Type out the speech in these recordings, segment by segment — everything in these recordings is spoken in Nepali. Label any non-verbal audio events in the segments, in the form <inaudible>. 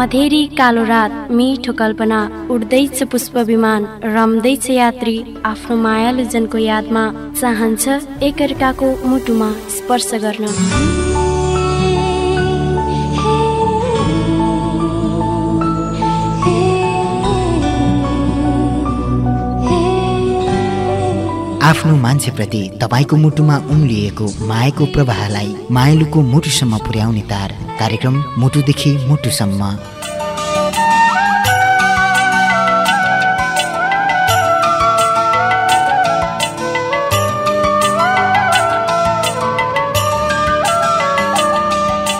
अधेरी कालो रात मिठो कल्पना उड्दैछ पुष्प विमान रम्दैछ यात्री आफ्नो मायालु जनको यादमा चाहन्छ एकअर्काको मुटुमा स्पर्श गर्न। आफ्नो मान्छेप्रति तपाईँको मुटुमा उम्लिएको मायाको प्रवाहलाई मायालुको मुटुसम्म पुर्याउने तार कार्यक्रम मुटुदेखि मुटुसम्म।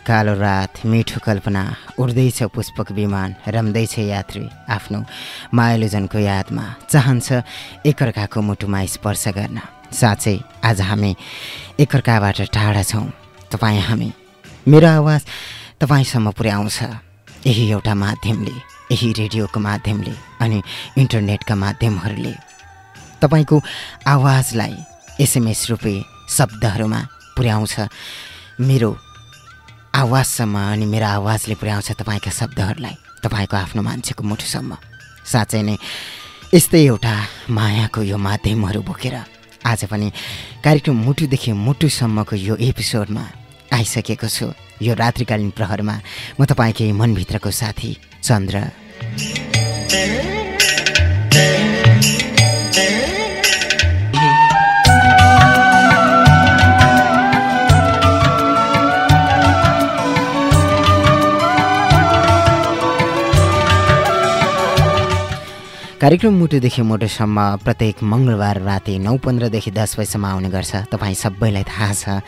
कालो रात मिठो कल्पना उड्दैछ पुष्पक विमान रम्दैछ यात्री आफ्नो मायालुजनको यादमा। चाहन्छ एकअर्काको मुटुमा स्पर्श गर्न। साँच्चै आज हामी एकअर्काबाट टाढा छौँ। तपाईँ हामी। मेरो आवाज तपाईँसम्म पुर्याउँछ। यही एउटा माध्यमले यही रेडियोको माध्यमले अनि इन्टरनेटका माध्यमहरूले। तपाईँको आवाजलाई एसएमएस रूपे शब्दहरूमा पुर्याउँछ। मेरो आवाजसम्म अनि मेरो आवाजले पुर्याउँछ तपाईँका शब्दहरूलाई तपाईँको आफ्नो मान्छेको मुठुसम्म। साँच्चै नै यस्तै एउटा मायाको यो माध्यमहरू बोकेर आज पनि कार्यक्रम मुटुदेखि मुटुसम्मको यो एपिसोडमा आइसकेको छु। यो रात्रिकालीन प्रहरमा म तपाईँकै मनभित्रको साथी चन्द्र। कार्यक्रम मुटुदेखि मुटुसम्म प्रत्येक मङ्गलबार राति नौ पन्ध्रदेखि दस बजीसम्म आउने गर्छ। तपाईँ सबैलाई थाहा छ।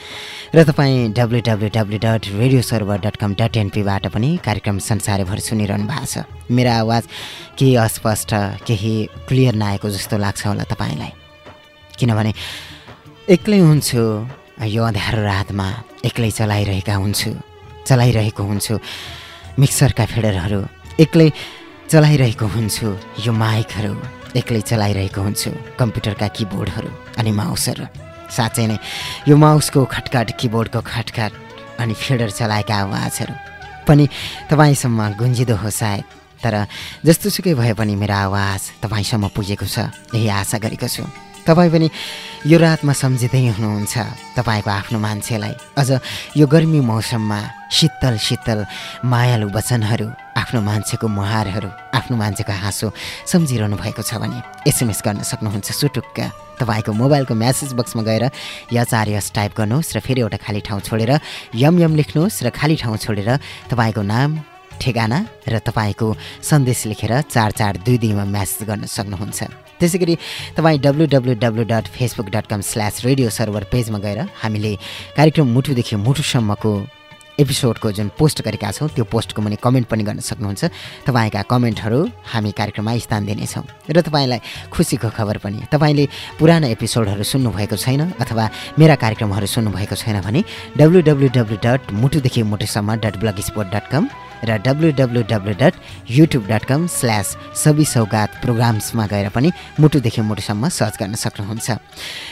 र तपाईँ W W W dot radio server dot com dot एनपीबाट पनि कार्यक्रम संसारभर सुनिरहनु भएको छ। मेरो आवाज केही अस्पष्ट केही क्लियर नआएको जस्तो लाग्छ होला तपाईँलाई। किनभने एक्लै हुन्छु यो अँध्यारो रातमा एक्लै चलाइरहेका हुन्छु चलाइरहेको हुन्छु। मिक्सरका फेडरहरू एक्लै चलाइरहेको हुन्छु। यो माइकहरू एक्लै चलाइरहेको हुन्छु। कम्प्युटरका किबोर्डहरू अनि माउसहरू। साँच्चै नै यो माउसको खटखट किबोर्डको खटखट अनि फेडर चलाएका आवाजहरू पनि तपाईँसम्म गुन्जिदो हो सायद। तर जस्तोसुकै भए पनि मेरो आवाज तपाईँसम्म पुगेको छ यही आशा गरेको छु। तपाईँ पनि यो रातमा सम्झिँदै हुनुहुन्छ तपाईँको आफ्नो मान्छेलाई। अझ यो गर्मी मौसममा शीतल शीतल मायालु वचनहरू आफ्नो मान्छेको मुहारहरू आफ्नो मान्छेको हाँसो सम्झिरहनु भएको छ भने एसएमएस गर्न सक्नुहुन्छ सुटुक्क। तपाईँको मोबाइलको म्यासेज बक्समा गएर यचार यस टाइप गर्नुहोस् र फेरि एउटा खाली ठाउँ छोडेर यम यम लेख्नुहोस् र खाली ठाउँ छोडेर तपाईँको नाम ठेगाना र तपाईँको सन्देश लेखेर चार चार दुई दुईमा म्यासेज गर्न सक्नुहुन्छ। त्यसै गरी तपाईँ W W W dot Facebook dot com slash radio server पेजमा गएर हामीले कार्यक्रम मुटुदेखि मुटुसम्मको एपिसोडको जुन पोस्ट गरेका छौँ त्यो पोस्टको मुनि कमेन्ट पनि गर्न सक्नुहुन्छ। तपाईँका कमेन्टहरू हामी कार्यक्रममा स्थान दिनेछौँ। र तपाईँलाई खुसीको खबर पनि तपाईँले पुरानो एपिसोडहरू सुन्नुभएको छैन अथवा मेरा कार्यक्रमहरू सुन्नुभएको छैन भने डब्लु डब्लु डब्लु डट मुटुदेखि मुटुसम्म dot blog spot dot com र W W W dot YouTube dot com slash सबि सौगात प्रोग्राम्समा गएर पनि मुटुदेखि मुटुसम्म सर्च गर्न सक्नुहुन्छ।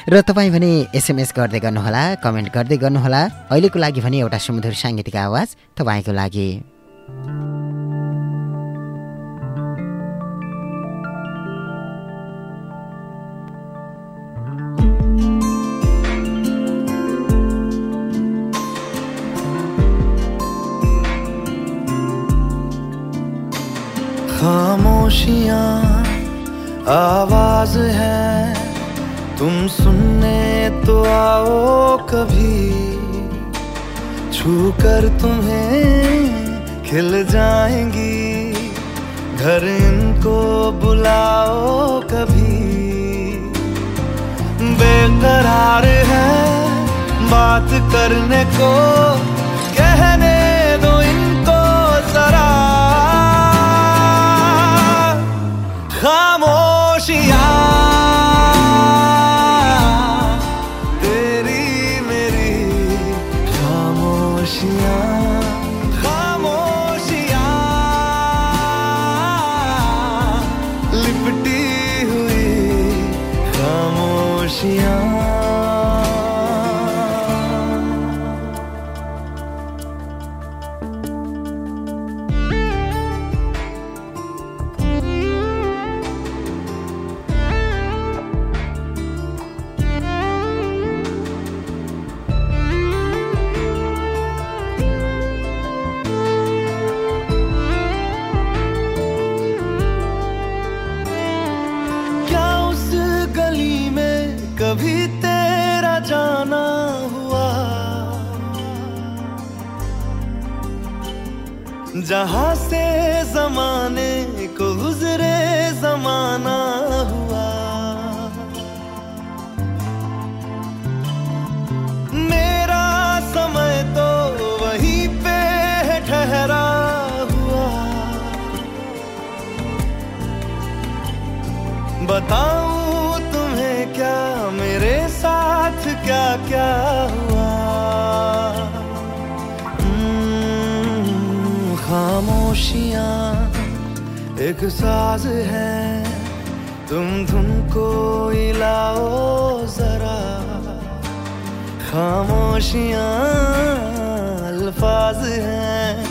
र तपाईँ भने एसएमएस गर्दै गर्नुहोला कमेन्ट गर्दै गर्नुहोला। अहिलेको लागि भने एउटा सुमधुर साङ्गीतिक आवाज तपाईँको लागि। खामोशियाँ, आवाज़ है। तुम सुनने तो आओ कभी। छू कर तुम्हें खिल जाएँगी। घर इनको बुलाओ कभी। बेकरार है बात करने को। खामोशियाँ क्या हुआ? हम्म, खामोशियाँ एक साज है। तुम धुन को लाओ जरा। खामोशियाँ अल्फाज हैं।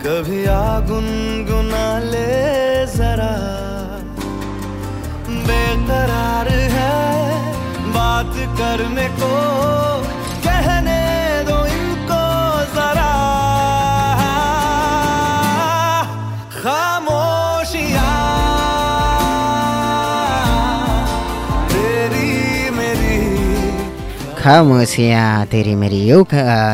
कभी आ गुनगुना ले जरा। बेकरार है करने को। खामोसिया तेरी मेरी यो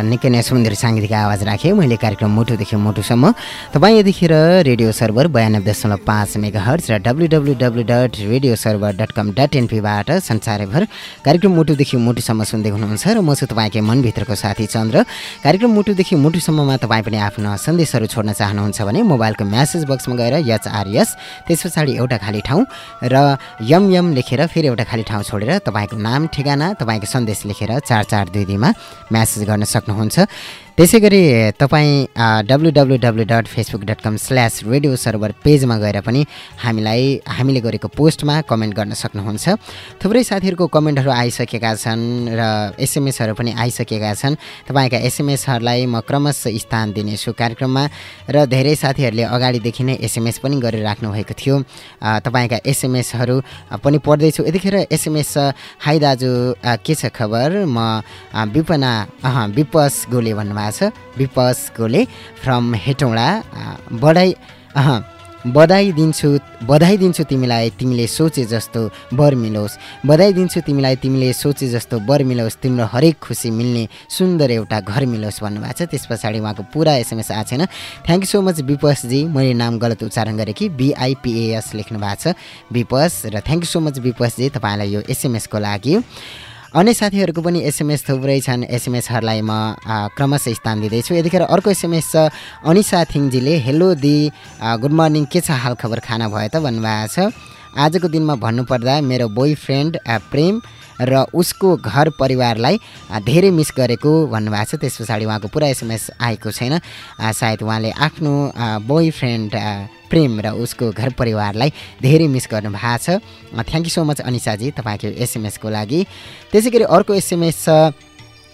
निकै नै सुन्दर साङ्गीतिक आवाज राखेँ। मैले कार्यक्रम मुटुदेखि मुटुसम्म तपाईँ यतिखेर रेडियो सर्भर बयानब्बे दशमलव पाँच मेगा हर्च र W W W dot radio server dot com dot एनपीबाट संसारभर कार्यक्रम मुटुदेखि मुटुसम्म सुन्दै हुनुहुन्छ र म छु तपाईँकै मनभित्रको साथी चन्द्र। कार्यक्रम मुटुदेखि मुटुसम्ममा तपाईँ पनि आफ्ना सन्देशहरू छोड्न चाहनुहुन्छ भने मोबाइलको म्यासेज बक्समा गएर एचआरएस त्यस पछाडि एउटा खाली ठाउँ र यम यम लेखेर फेरि एउटा खाली ठाउँ छोडेर तपाईँको नाम ठेगाना तपाईँको सन्देश लेखेर चार चार दुई दुईमा म्यासेज गर्न सक्नुहुन्छ। त्यसै गरी तपाईँ W W W dot Facebook dot com slash radio server पेजमा गएर पनि हामीलाई हामीले गरेको पोस्टमा कमेन्ट गर्न सक्नुहुन्छ। थुप्रै साथीहरूको कमेन्टहरू आइसकेका छन् र एसएमएसहरू पनि आइसकेका छन्। तपाईँका एसएमएसहरूलाई म क्रमशः स्थान दिनेछु कार्यक्रममा र धेरै साथीहरूले अगाडिदेखि नै एसएमएस पनि गरेर राख्नुभएको थियो। तपाईँका एसएमएसहरू पनि पढ्दैछु। यतिखेर एसएमएस हाई दाजु के छ खबर? म विपना अह विपस गोले भन्नुभएको छ। विपस गोले फ्रम हेटौँडा अह बधाई दिन्छु बधाई दिन्छु तिमीलाई तिमीले सोचे जस्तो वर मिलोस्। बधाई दिन्छु तिमीलाई तिमीले सोचे जस्तो वर मिलोस्। तिम्रो हरेक खुसी मिल्ने सुन्दर एउटा घर मिलोस् भन्नुभएको छ। त्यस पछाडि उहाँको पुरा एसएमएस आएको छैन। थ्याङ्क यू सो मच विपसजी मैले नाम गलत उच्चारण गरेँ कि? बिआइपिएएस लेख्नु भएको छ। विपस र थ्याङ्क यू सो मच विपसजी तपाईँलाई यो एसएमएसको लागि। अन्य साथीहरूको पनि एसएमएस थुप्रै छन्। एसएमएसहरूलाई म क्रमशः स्थान दिँदैछु। यतिखेर अर्को एसएमएस छ अनिसा थिङजीले। हेलो दि गुड मर्निङ के छ हाल खबर खाना भयो त भन्नुभएको छ। आजको दिनमा भन्नुपर्दा मेरो बोय फ्रेन्ड प्रेम र उसको घर परिवारलाई धेरै मिस गरेको भन्नुभएको छ। त्यस पछाडि उहाँको पुरा एसएमएस आएको छैन। सायद उहाँले आफ्नो बोय फ्रेन्ड प्रेम र उसको घर परिवारलाई धेरै मिस गर्नुभएको छ। थ्याङ्क यू सो मच अनिसाजी तपाईँको एसएमएसको लागि। त्यसै गरी अर्को एसएमएस छ।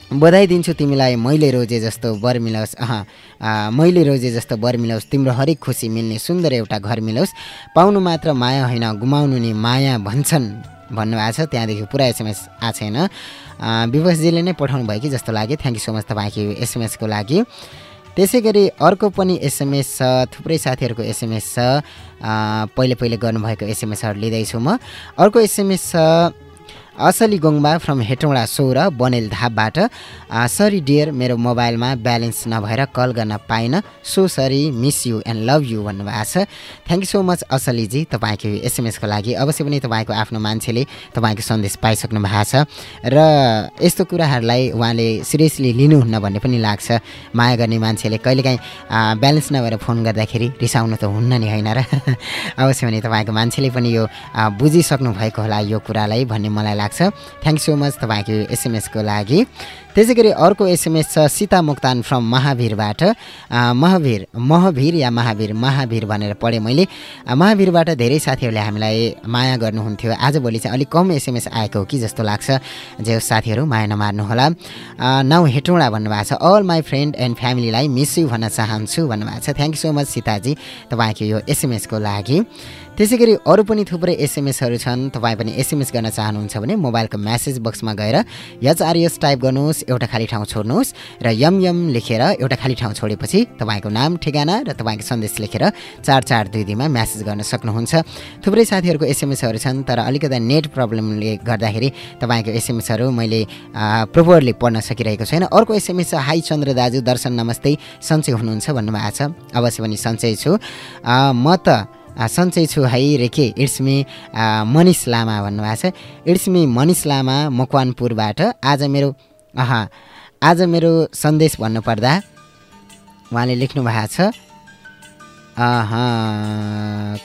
बधाई दिन्छु तिमीलाई मैले रोजे जस्तो वर मिलोस्। अह मैले रोजे जस्तो वर मिलोस्। तिम्रो हरेक खुसी मिल्ने सुन्दर एउटा घर मिलोस्। पाउनु मात्र माया होइन गुमाउनु नि माया भन्छन्। भन्नुभएको छ त्यहाँदेखि पुरा एसएमएस आएको छैन। विवशजीले नै पठाउनु भयो कि जस्तो लाग्यो। थ्याङ्क यू सो मच तपाईँको एसएमएसको लागि। त्यसै गरी अर्को पनि एसएमएस छ थुप्रै साथीहरूको एसएमएस छ। पहिले पहिले गर्नुभएको एसएमएसहरू लिँदैछु म। अर्को एसएमएस छ असली गोङबा फ्रम हेटौँडा सोह्र बनेल धापबाट सरी डियर मेरो मोबाइलमा ब्यालेन्स नभएर कल गर्न पाइनँ। So sorry miss you and love you भन्नुभएको छ। थ्याङ्क यू सो मच असलीजी तपाईँको एसएमएसको लागि। अवश्य पनि तपाईँको आफ्नो मान्छेले तपाईँको सन्देश पाइसक्नु भएको छ। र यस्तो कुराहरूलाई उहाँले सिरियसली लिनुहुन्न भन्ने पनि लाग्छ। माया गर्ने मान्छेले कहिलेकाहीँ ब्यालेन्स नभएर फोन गर्दाखेरि रिसाउनु त हुन्न नि होइन र? <laughs> अवश्य पनि तपाईँको मान्छेले पनि यो बुझिसक्नु भएको होला यो कुरालाई भन्ने मलाई थ्याङ्क सो मच तपाईँको एसएमएसको लागि। त्यसै गरी अर्को एसएमएस छ सीता मोक्तान फ्रम महावीरबाट। महावीर महावीर या महावीर महावीर भनेर पढेँ मैले। महावीरबाट धेरै साथीहरूले हामीलाई माया गर्नुहुन्थ्यो। आजभोलि चाहिँ अलिक कम एसएमएस आएको हो कि जस्तो लाग्छ। जे साथीहरू माया नमार्नुहोला। नाउ हेटौँडा भन्नुभएको छ। अल माई फ्रेन्ड एन्ड फ्यामिलीलाई मिस यु भन्न चाहन्छु भन्नुभएको छ। Thank you so much Sitaji तपाईँको यो एसएमएसको लागि। त्यसै गरी अरू पनि थुप्रै एसएमएसहरू छन्। तपाईँ पनि एसएमएस गर्न चाहनुहुन्छ भने मोबाइलको म्यासेज बक्समा गएर यचआरएस टाइप गर्नुहोस्। एउटा खाली ठाउँ छोड्नुहोस् र यम यम लेखेर एउटा खाली ठाउँ छोडेपछि तपाईँको नाम ठेगाना र तपाईँको सन्देश लेखेर चार चार दुई दुईमा म्यासेज गर्न सक्नुहुन्छ। थुप्रै साथीहरूको एसएमएसहरू छन् तर अलिकति नेट प्रब्लमले गर्दाखेरि तपाईँको एसएमएसहरू मैले प्रोपरली पढ्न सकिरहेको छैन। अर्को एसएमएस हाई चन्द्र दाजु दर्शन नमस्ते सन्चै हुनुहुन्छ भन्नुभएको छ। अवश्य पनि सन्चै छु। म त सन्चै छु है रेखे इट्स मी आ, मनिष लामा भन्नुभएको छ। इट्स मी मनिष लामा मकवानपुरबाट। आज मेरो अह आज मेरो सन्देश भन्नुपर्दा उहाँले लेख्नु भएको छ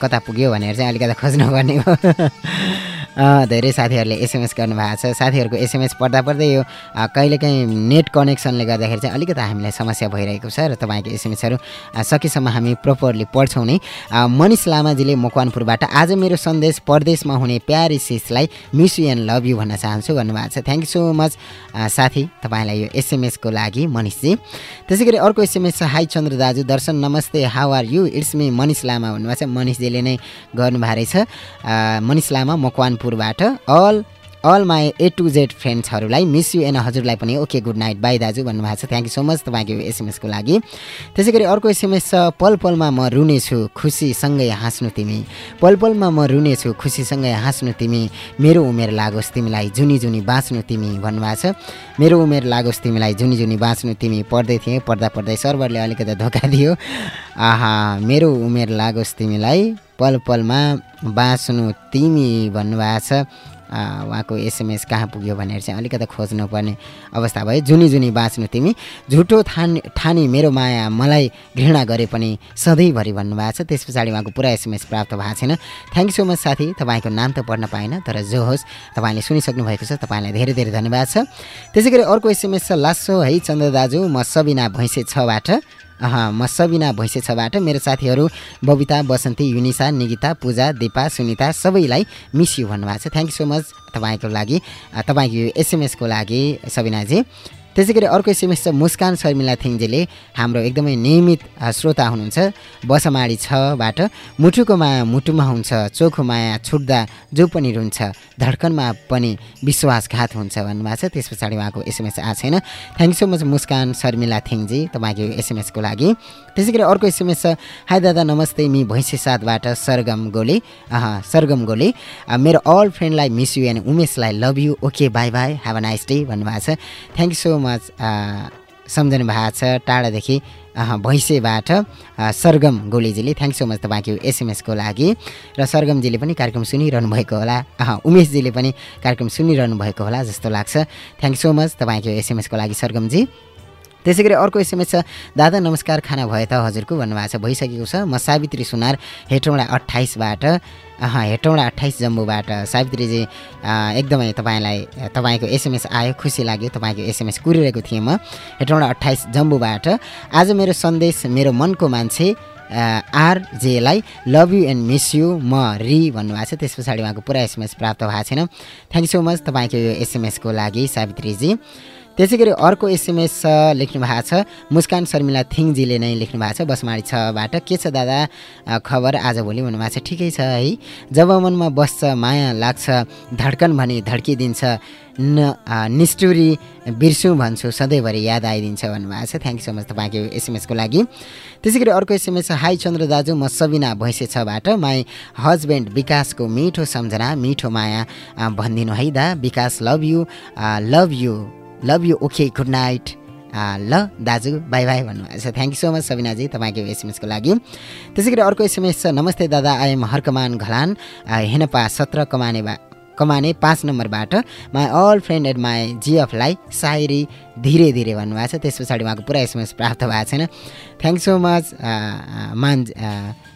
कता पुग्यो भनेर चाहिँ अलिकति खोज्नुपर्ने हो। <laughs> धेरै साथीहरूले एसएमएस गर्नुभएको छ। साथीहरूको एसएमएस पढ्दा पढ्दै यो कहिलेकाहीँ नेट कनेक्सनले गर्दाखेरि चाहिँ अलिकति हामीलाई समस्या भइरहेको छ र तपाईँको एसएमएसहरू सकेसम्म हामी प्रोपरली पढ्छौँ नै। मनिष लामाजीले मकवानपुरबाट आज मेरो सन्देश परदेशमा हुने प्यारी सिसलाई miss you and love you भन्न चाहन्छु भन्नुभएको छ। थ्याङ्क यू सो मच साथी तपाईँलाई यो एसएमएसको लागि मनिषजी। त्यसै गरी अर्को एसएमएस छ हाई चन्द्र दाजु दर्शन नमस्ते how are you it's me Manish Lama भन्नुभएको छ। मनिषजीले नै गर्नुभएको रहेछ Manish Lama मकवानपुरबाट all all my A to Z फ्रेन्ड्सहरूलाई miss you and हजुरलाई पनि ओके गुड नाइट बाई दाजु भन्नुभएको छ। थ्याङ्क यू सो मच तपाईँको एसएमएसको लागि। त्यसै गरी अर्को एसएमएस छ पल पलमा म रुनेछु खुसीसँगै हाँस्नु तिमी। पल पलमा म रुनेछु खुसीसँगै हाँस्नु तिमी। मेरो उमेर लागोस् तिमीलाई जुनी जुनी बाँच्नु तिमी भन्नुभएको छ। मेरो उमेर लागोस् तिमीलाई जुनी जुनी बाँच्नु तिमी। पढ्दै थिएँ पढ्दा पढ्दै सर्भरले अलिकति धोका दियो। आहा मेरो उमेर लागोस् तिमीलाई। पल पलमा बाँच्नु तिमी भन्नुभएको छ। उहाँको एसएमएस कहाँ पुग्यो भनेर चाहिँ अलिकति खोज्नुपर्ने अवस्था भयो जुनी जुनी बाँच्नु तिमी। झुटो ठान ठानी मेरो माया मलाई घृणा गरे पनि सधैँभरि भन्नुभएको छ। त्यस पछाडि उहाँको पुरा एसएमएस प्राप्त भएको छैन। थ्याङ्क सो मच साथी। तपाईँको नाम त पढ्न पाइनँ तर जो होस् तपाईँले सुनिसक्नु भएको छ तपाईँलाई धेरै धेरै धन्यवाद छ। त्यसै गरी अर्को एसएमएस छ लासो है चन्द्र दाजु म सबिना भैँसे छबाट। म सबिना भैँसे छबाट मेरो साथीहरू बबिता बसन्ती युनिसा निगिता पूजा दिपा सुनिता सबैलाई मिस यु भन्नुभएको छ। थ्याङ्क यू सो मच तपाईँको लागि। तपाईँको एसएमएसको लागि सबिनाजी। त्यसै गरी अर्को एसएमएस छ मुस्कान शर्मिला थिङजीले हाम्रो एकदमै नियमित श्रोता हुनुहुन्छ। बसमाडी छबाट मुटुको माया मुटुमा हुन्छ चोखो माया छुट्दा जो पनि रुन्छ धड्कनमा पनि विश्वासघात हुन्छ भन्नुभएको छ। त्यस पछाडि उहाँको एसएमएस आएको छैन। Thank so much Muskan Sharmila थिङजी तपाईँको एसएमएसको लागि। त्यसै गरी अर्को एसएमएस छ। हाई दादा नमस्ते मि भैँसे साथबाट सरगम गोले। सरगम गोले। मेरो अल फ्रेन्डलाई miss you and उमेशलाई love you okay bye bye have a nice day भन्नुभएको छ। थ्याङ्क यू सो मच सम्झनु भएको छ टाढादेखि। भैँसेबाट सरगम गोलेजीले। थ्याङ्क सो मच तपाईँको एसएमएसको लागि। र सरगमजीले पनि कार्यक्रम सुनिरहनु भएको होला। उमेशजीले पनि कार्यक्रम सुनिरहनु भएको होला जस्तो लाग्छ। थ्याङ्क सो मच तपाईँको एसएमएसको लागि सरगमजी। त्यसै गरी अर्को एसएमएस छ। दादा नमस्कार खाना भए त? हजुरको भन्नुभएको छ भइसकेको छ। म सावित्री सुनार हेटौँडा अट्ठाइसबाट हेटौँडा अट्ठाइस जम्बूबाट। सावित्रीजी एकदमै तपाईँलाई तपाईँको एसएमएस आयो खुसी लाग्यो। तपाईँको एसएमएस कुरिरहेको थिएँ म हेटौँडा अट्ठाइस जम्बूबाट। आज मेरो सन्देश मेरो मनको मान्छे आरजेलाई love you and miss you म रि भन्नुभएको छ। त्यस पछाडि उहाँको पुरा एसएमएस प्राप्त भएको छैन। थ्याङ्क सो मच तपाईँको यो एसएमएसको लागि सावित्रीजी। त्यसै गरी अर्को एसएमएस लेख्नु भएको छ। मुस्कान शर्मिला थिङजीले नै लेख्नु भएको छ। बसमाडी छबाट के छ दादा? खबर आजभोलि भन्नुभएको छ। ठिकै छ है। जब मनमा बस्छ माया लाग्छ धड्कन भने धड्किदिन्छ न निष्ठुरी बिर्सु भन्छु सधैँभरि याद आइदिन्छ भन्नुभएको छ। थ्याङ्क यू सो मच तपाईँको एसएमएसको लागि। त्यसै गरी अर्को एसएमएस हाई चन्द्र दाजु म सबिना भैँसे छबाट माई हस्बेन्ड विकासको मिठो सम्झना मिठो माया भनिदिनु है दा। Bikash love you love you love you okay good night ल दाजु बाई बाई भन्नुभएको छ। थ्याङ्क यू सो मच सबिनाजी तपाईँको एसएमएसको लागि। त्यसै गरी अर्को एसएमएस छ। नमस्ते दादा आइएम हर्कमान घलान। हेनपा सत्र कमाने कमाने पाँच नम्बरबाट। My all friend and my जिएफलाई सायरी धीरे धीरे भन्नुभएको छ। त्यस पछाडि उहाँको पुरा एसएमएस प्राप्त भएको छैन। थ्याङ्क सो मच मान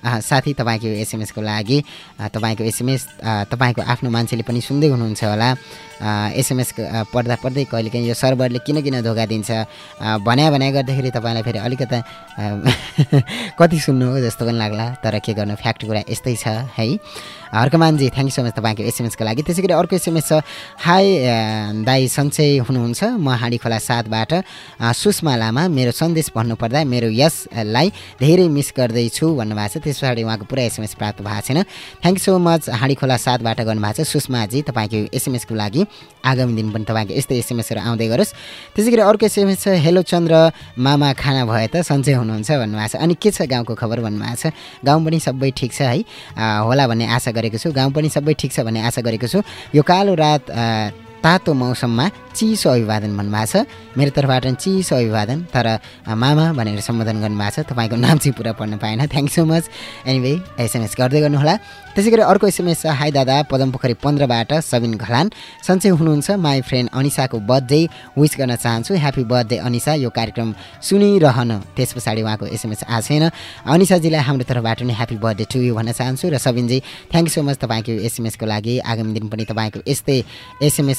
साथी तपाईँको एसएमएसको लागि। तपाईँको एसएमएस तपाईँको आफ्नो मान्छेले पनि सुन्दै हुनुहुन्छ होला। एसएमएस पढ्दा पढ्दै कहिलेकाहीँ यो सर्भरले किन किन धोका दिन्छ भन्या भन्या गर्दाखेरि तपाईँलाई फेरि अलिकता <laughs> कति सुन्नु हो जस्तो पनि लाग्ला तर के गर्नु फ्याक्ट कुरा यस्तै छ है? हर्कमानजी थ्याङ्क यू सो मच तपाईँको एसएमएसको लागि। त्यसै गरी अर्को एसएमएस छ हाई दाई सन्चै हुनुहुन्छ म हाँडी खोला सातबाट अ, सुषमा लामा मेरो सन्देश भन्नुपर्दा मेरो यसलाई धेरै मिस गर्दैछु भन्नुभएको छ। त्यस पछाडि उहाँको पुरा एसएमएस प्राप्त भएको छैन। Thank you so much Handi Khola सातबाट गर्नुभएको छ। सुषमाजी तपाईँको एसएमएसको लागि आगामी दिन पनि तपाईँको यस्तै एसएमएसहरू आउँदै गरोस्। त्यसै गरी अर्को एसएमएस छ हेलो चन्द्र मामा खाना भए त सन्चै हुनुहुन्छ भन्नुभएको छ। अनि के छ गाउँको खबर भन्नुभएको छ? गाउँ पनि सबै ठिक छ है। होला भन्ने आशा गरेको छु। गाउँ पनि सबै ठिक छ भन्ने आशा गरेको छु। यो कालो रात तातो मौसममा चिसो अभिवादन भन्नुभएको छ। मेरो तर्फबाट चिसो अभिवादन तर मामा भनेर सम्बोधन गर्नुभएको छ। तपाईँको नाम चाहिँ पुरा पढ्न पाएन। Thank so much anyway SMS गर्दै गर्नुहोला। त्यसै गरी अर्को एसएमएस छ। हाई दादा पदमपोखरी पन्ध्रबाट सबिन घलान। सन्चै हुनुहुन्छ माई फ्रेन्ड अनिसाको बर्थडे। विस गर्न चाहन्छु। Happy birthday Anisa. यो कार्यक्रम सुनिरहन। त्यस पछाडि उहाँको एसएमएस आएको छैन। अनिसाजीलाई हाम्रो तर्फबाट पनि ह्याप्पी बर्थडे टु यु भन्न चाहन्छु। र सबिनजी थ्याङ्क सो मच तपाईँको एसएमएसको लागि। आगामी दिन पनि तपाईँको यस्तै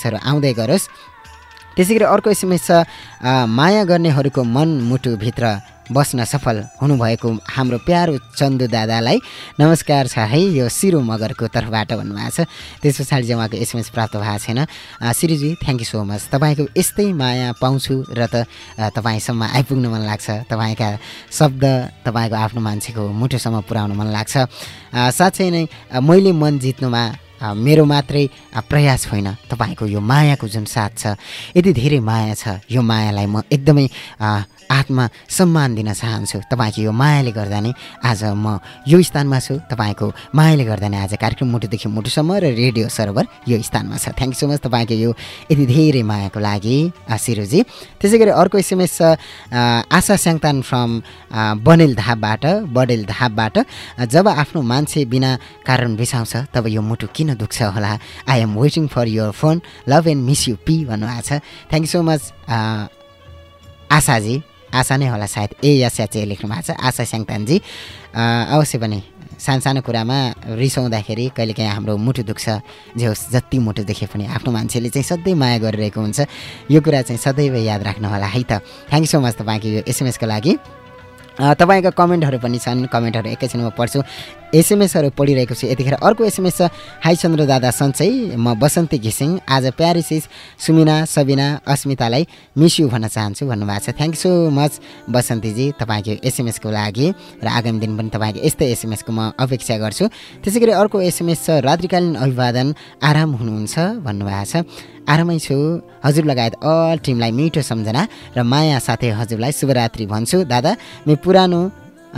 एसएमएसहरू आउँदै गरोस्। त्यसै गरी अर्को एसएमएस छ माया गर्नेहरूको मन मुटुभित्र बस्न सफल हुनुभएको हाम्रो प्यारो चन्दु दादालाई नमस्कार छ है यो सिरु मगरको तर्फबाट भन्नुभएको छ। त्यस पछाडि चाहिँ उहाँको एसएमएस प्राप्त भएको छैन। सिरुजी थ्याङ्क यू सो मच तपाईँको यस्तै माया पाउँछु र त तपाईँसम्म आइपुग्न मन लाग्छ। तपाईँका शब्द तपाईँको आफ्नो मान्छेको मुटुसम्म पुर्याउन मन लाग्छ। साँच्चै नै मैले मन जित्नुमा मेरो मात्रै प्रयास होइन। तपाईँको यो मायाको जुन साथ छ यति धेरै माया छ यो मायालाई म एकदमै आत्मा सम्मान दिन चाहन्छु। तपाईँको यो मायाले गर्दा नै आज म यो स्थानमा छु। तपाईँको मायाले गर्दा नै आज कार्यक्रम मुटुदेखि मुटुसम्म र रेडियो सर्भर यो स्थानमा छ। थ्याङ्क सो मच तपाईँको यो यति धेरै मायाको लागि सिरुजी त्यसै गरी अर्को एसएमएस छ आशा स्याङतान फ्रम बनेल धापबाट बडेल धापबाट। जब आफ्नो मान्छे बिना कारण बिसाउँछ तब यो मुटु किन दुख्छ होला? I am waiting for your phone love and miss you P भन्नुभएको छ। थ्याङ्क यू सो मच आशाजी। आशा नै होला सायद ए यस या चाहिँ लेख्नु भएको छ। आशा स्याङतानजी अवश्य पनि सानो सानो कुरामा रिसाउँदाखेरि कहिलेकाहीँ हाम्रो मुटु दुख्छ। जे होस् जति मुटु देखे पनि आफ्नो मान्छेले चाहिँ सधैँ माया गरिरहेको हुन्छ। यो कुरा चाहिँ सदैव याद राख्नु होला है त। थ्याङ्क यू सो मच तपाईँको यो एसएमएसको लागि। तपाईँका कमेन्टहरू पनि छन्। कमेन्टहरू एकैछिनमा पढ्छु। एसएमएसहरू पढिरहेको छु। यतिखेर अर्को एसएमएस छ हाई चन्द्र दादा सन्चै म बसन्ती घिसिङ। आज प्यारिसिस सुमिना सबिना अस्मितालाई मिस यु भन्न चाहन्छु भन्नुभएको छ। थ्याङ्क सो मच बसन्तीजी तपाईँको एसएमएसको लागि र आगामी दिन पनि तपाईँको यस्तै एसएमएसको म अपेक्षा गर्छु। त्यसै गरी अर्को एसएमएस छ रात्रिकालीन अभिवादन आराम हुनुहुन्छ भन्नुभएको छ। आरामै छु। हजुर लगायत अल टिमलाई मिठो सम्झना र माया साथै हजुरलाई शुभरात्रि भन्छु। दादा मे पुरानो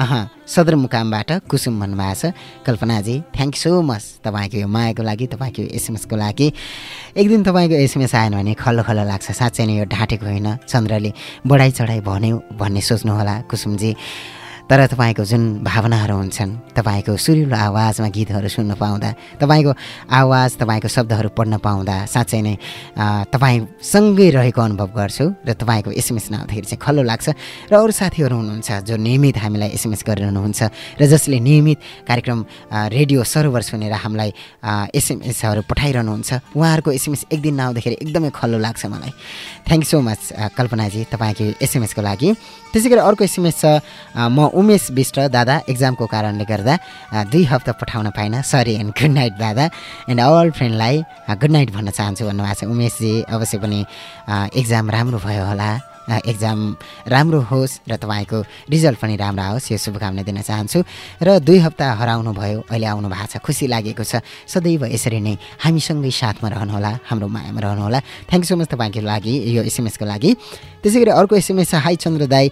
अह सदरमुकामबाट कुसुम भन्नुभएको छ कल्पनाजी थ्याङ्क सो मच तपाईँको यो मायाको लागि तपाईँको यो एसएमएसको लागि। एक दिन तपाईँको एसएमएस आएन भने खल्लो खल्लो लाग्छ। साँच्चै नै यो ढाँटेको होइन। चन्द्रले बढाइ चढाइ भन्यो भन्ने सोच्नुहोला कुसुमजी। तर तपाईँको जुन भावनाहरू हुन्छन् तपाईँको सुरिलो आवाजमा गीतहरू सुन्न पाउँदा तपाईँको आवाज तपाईँको शब्दहरू पढ्न पाउँदा साँच्चै नै तपाईँसँगै रहेको अनुभव गर्छु र तपाईँको एसएमएस नआउँदाखेरि चाहिँ खल्लो लाग्छ र अरू साथीहरू हुनुहुन्छ जो नियमित हामीलाई एसएमएस गरिरहनुहुन्छ र जसले नियमित कार्यक्रम रेडियो सरोवर सुनेर हामीलाई एसएमएसहरू पठाइरहनुहुन्छ उहाँहरूको एसएमएस एक दिन नआउँदाखेरि एकदमै खल्लो लाग्छ मलाई। थ्याङ्क सो मच कल्पनाजी तपाईँको एसएमएसको लागि। त्यसै गरी अर्को एसएमएस छ म उमेश विष्ट दादा एक्जामको कारणले गर्दा दुई हप्ता पठाउन पाइनँ। सरी एन्ड गुड नाइट दादा। एन्ड अल फ्रेन्डलाई गुड नाइट भन्न चाहन्छु भन्नुभएको छ उमेशजी। अवश्य पनि एक्जाम राम्रो भयो होला। एक्जाम राम्रो होस् र तपाईँको रिजल्ट पनि राम्रो आओस् यो शुभकामना दिन चाहन्छु। र दुई हप्ता हराउनु भयो अहिले आउनु भएको छ खुसी लागेको छ। सदैव यसरी नै हामीसँगै साथमा रहनुहोला हाम्रो मायामा रहनुहोला। थ्याङ्क सो मच तपाईँको लागि यो एसएमएसको लागि। त्यसै गरी अर्को एसएमएस छ हाई चन्द्र दाई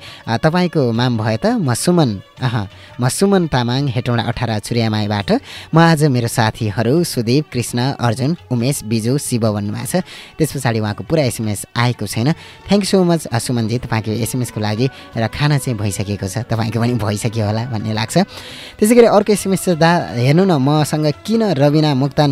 तपाईँको माम भयो त म सुमन अह म सुमन तामाङ हेटौँडा अठार चुरियामाईबाट। म आज मेरो साथीहरू सुदीप कृष्ण अर्जुन उमेश बिजु शिव भन्नुभएको छ। त्यस पछाडि उहाँको पुरा एसएमएस आएको छैन। थ्याङ्क सो मच सुमनजी तपाईँको एसएमएसको लागि र खाना चाहिँ भइसकेको छ। तपाईँको पनि भइसक्यो होला भन्ने लाग्छ। त्यसै गरी अर्को एसएमएस दा हेर्नु न मसँग किन रविना मुक्तान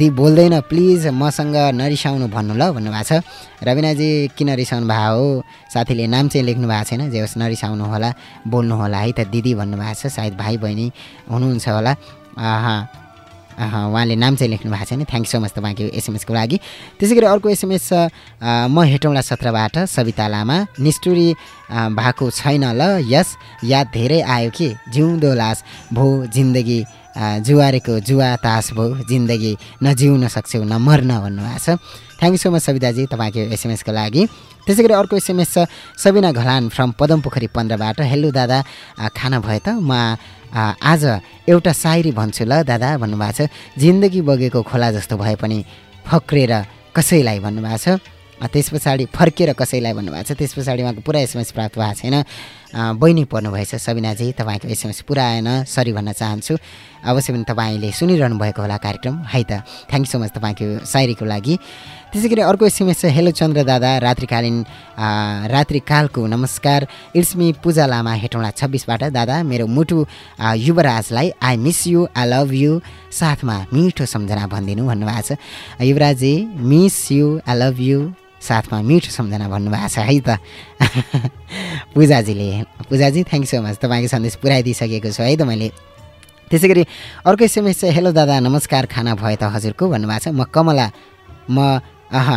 दि बोल्दैन? प्लिज मसँग नरिसाउनु भन्नु ल भन्नुभएको छ। रविनाजी किन रिसाउनु भएको हो? साथीले नाम चाहिँ लेख्नु भएको छैन। जे होस् नरिसाउनु होला बोल्नु होला है त दिदी भन्नुभएको छ। सायद भाइ बहिनी हुनुहुन्छ होला। उहाँले नाम चाहिँ लेख्नु भएको छैन। थ्याङ्क सो मच तपाईँको एसएमएसको लागि। त्यसै गरी अर्को एसएमएस छ म हेटौँडा सत्रबाट सविता लामा। निष्ठुरी भएको छैन ल यस। याद धेरै आयो कि? जिउँदो लास भो जिन्दगी। जुवारेको जुवा तास भो जिन्दगी नजिउन सक्छौ न मर्न भन्नुभएको छ। थ्याङ्क सो मच सविताजी तपाईँको एसएमएसको लागि। त्यसै गरी अर्को एसएमएस छ सबिना घलान फ्रम पदमपोखरी पन्ध्रबाट। हेलो दादा। खाना भयो त? म आज एउटा सायरी भन्छु ल दादा भन्नुभएको छ। जिन्दगी बगेको खोला जस्तो भए पनि फक्रेर कसैलाई भन्नुभएको छ? त्यस पछाडि फर्केर कसैलाई भन्नुभएको छ? त्यस पछाडि उहाँको पुरा एसएमएस प्राप्त भएको छैन। बहिनी पर्नुभएछ सबिनाजी तपाईँको एसएमएस पुरा आएन सरी भन्न चाहन्छु। अवश्य पनि तपाईँले सुनिरहनु भएको होला कार्यक्रम। है त थ्याङ्क सो मच तपाईँको सायरीको लागि। त्यसै गरी अर्को एसएमएस छ हेलो चन्द्र दादा रात्रिकालीन रात्रिकालको नमस्कार। इट्स मी पूजा लामा हेटौँडा छब्बिसबाट। दादा मेरो मुटु युवराजलाई I miss you I love you साथमा मिठो सम्झना भनिदिनु भन्नुभएको छ। युवराजी miss you I love you साथमा मिठो सम्झना भन्नुभएको छ है त? <laughs> पूजाजीले पूजाजी थ्याङ्क सो मच तपाईँको सन्देश पुऱ्याइदिइसकेको छु है त मैले। त्यसै गरी अर्को एसएमएस चाहिँ हेलो दादा नमस्कार खाना भयो त हजुरको? भन्नुभएको छ। म कमला म अह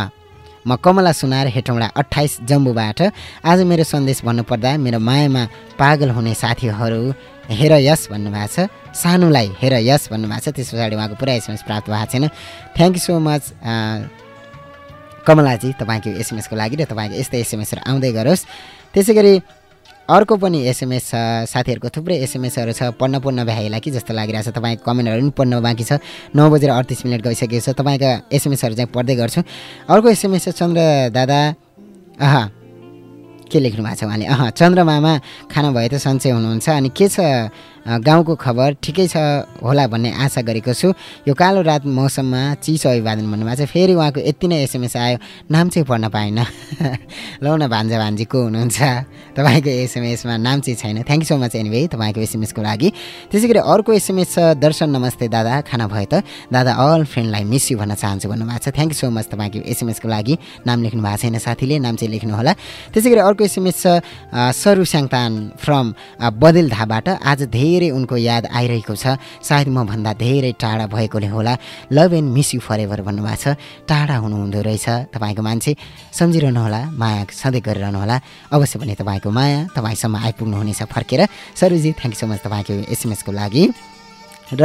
म कमला सुनार हेटौँडा अट्ठाइस जम्बूबाट। आज मेरो सन्देश भन्नुपर्दा मेरो मायामा पागल हुने साथीहरू हेर यस भन्नुभएको छ। सानुलाई हेर यस भन्नुभएको छ। त्यस पछाडि उहाँको पुरा एसएमएस प्राप्त भएको छैन। थ्याङ्क यू सो मच कमलाजी तपाईँको एसएमएसको लागि र तपाईँको यस्तै एसएमएसहरू आउँदै गरोस्। त्यसै गरी अर्को पनि एसएमएस छ साथीहरूको थुप्रै एसएमएसहरू छ पढ्न पढ्न भ्याइला कि जस्तो लागिरहेको छ। तपाईँको कमेन्टहरू पनि पढ्न बाँकी छ। नौ बजेर अडतिस मिनट गइसकेको छ। तपाईँका एसएमएसहरू चाहिँ पढ्दै गर्छु। अर्को एसएमएस छ चन्द्र दादा। अह के लेख्नु भएको छ उहाँले? अह चन्द्रमामा खाना भए त सन्चै हुनुहुन्छ। अनि के छ? गाउँको खबर ठिकै छ होला भन्ने आशा गरेको छु। यो कालो रात मौसममा चिसो अभिवादन भन्नुभएको छ। फेरि उहाँको यति नै एसएमएस आयो नाम चाहिँ पढ्न पाइनँ। <laughs> लौ न भान्जा भान्जी को हुनुहुन्छ। तपाईँको एसएमएसमा नाम चाहिँ छैन। Thank you so much anyway तपाईँको एसएमएसको लागि। त्यसै गरी अर्को एसएमएस छ दर्शन नमस्ते दादा खाना भयो त? दादा अल फ्रेन्डलाई मिस यु भन्न चाहन्छु भन्नुभएको छ। थ्याङ्क यू सो मच तपाईँको एसएमएसको लागि। नाम लेख्नु भएको छैन साथीले नाम चाहिँ लेख्नु होला। त्यसै गरी अर्को एसएमएस छ सरु स्याङतान फ्रम बदेलधाबाट आज धेरै उनको याद आइरहेको छ। सायद म भन्दा धेरै टाढा भएकोले होला। Love and miss you forever भन्नुभएको छ। टाढा हुनुहुँदो रहेछ। तपाईँको मान्छे सम्झिरहनु होला माया सधैँ गरिरहनु होला। अवश्य पनि तपाईँको माया तपाईँसम्म आइपुग्नु हुनेछ फर्केर। सरुजी थ्याङ्क यू सो मच तपाईँको एसएमएसको लागि। र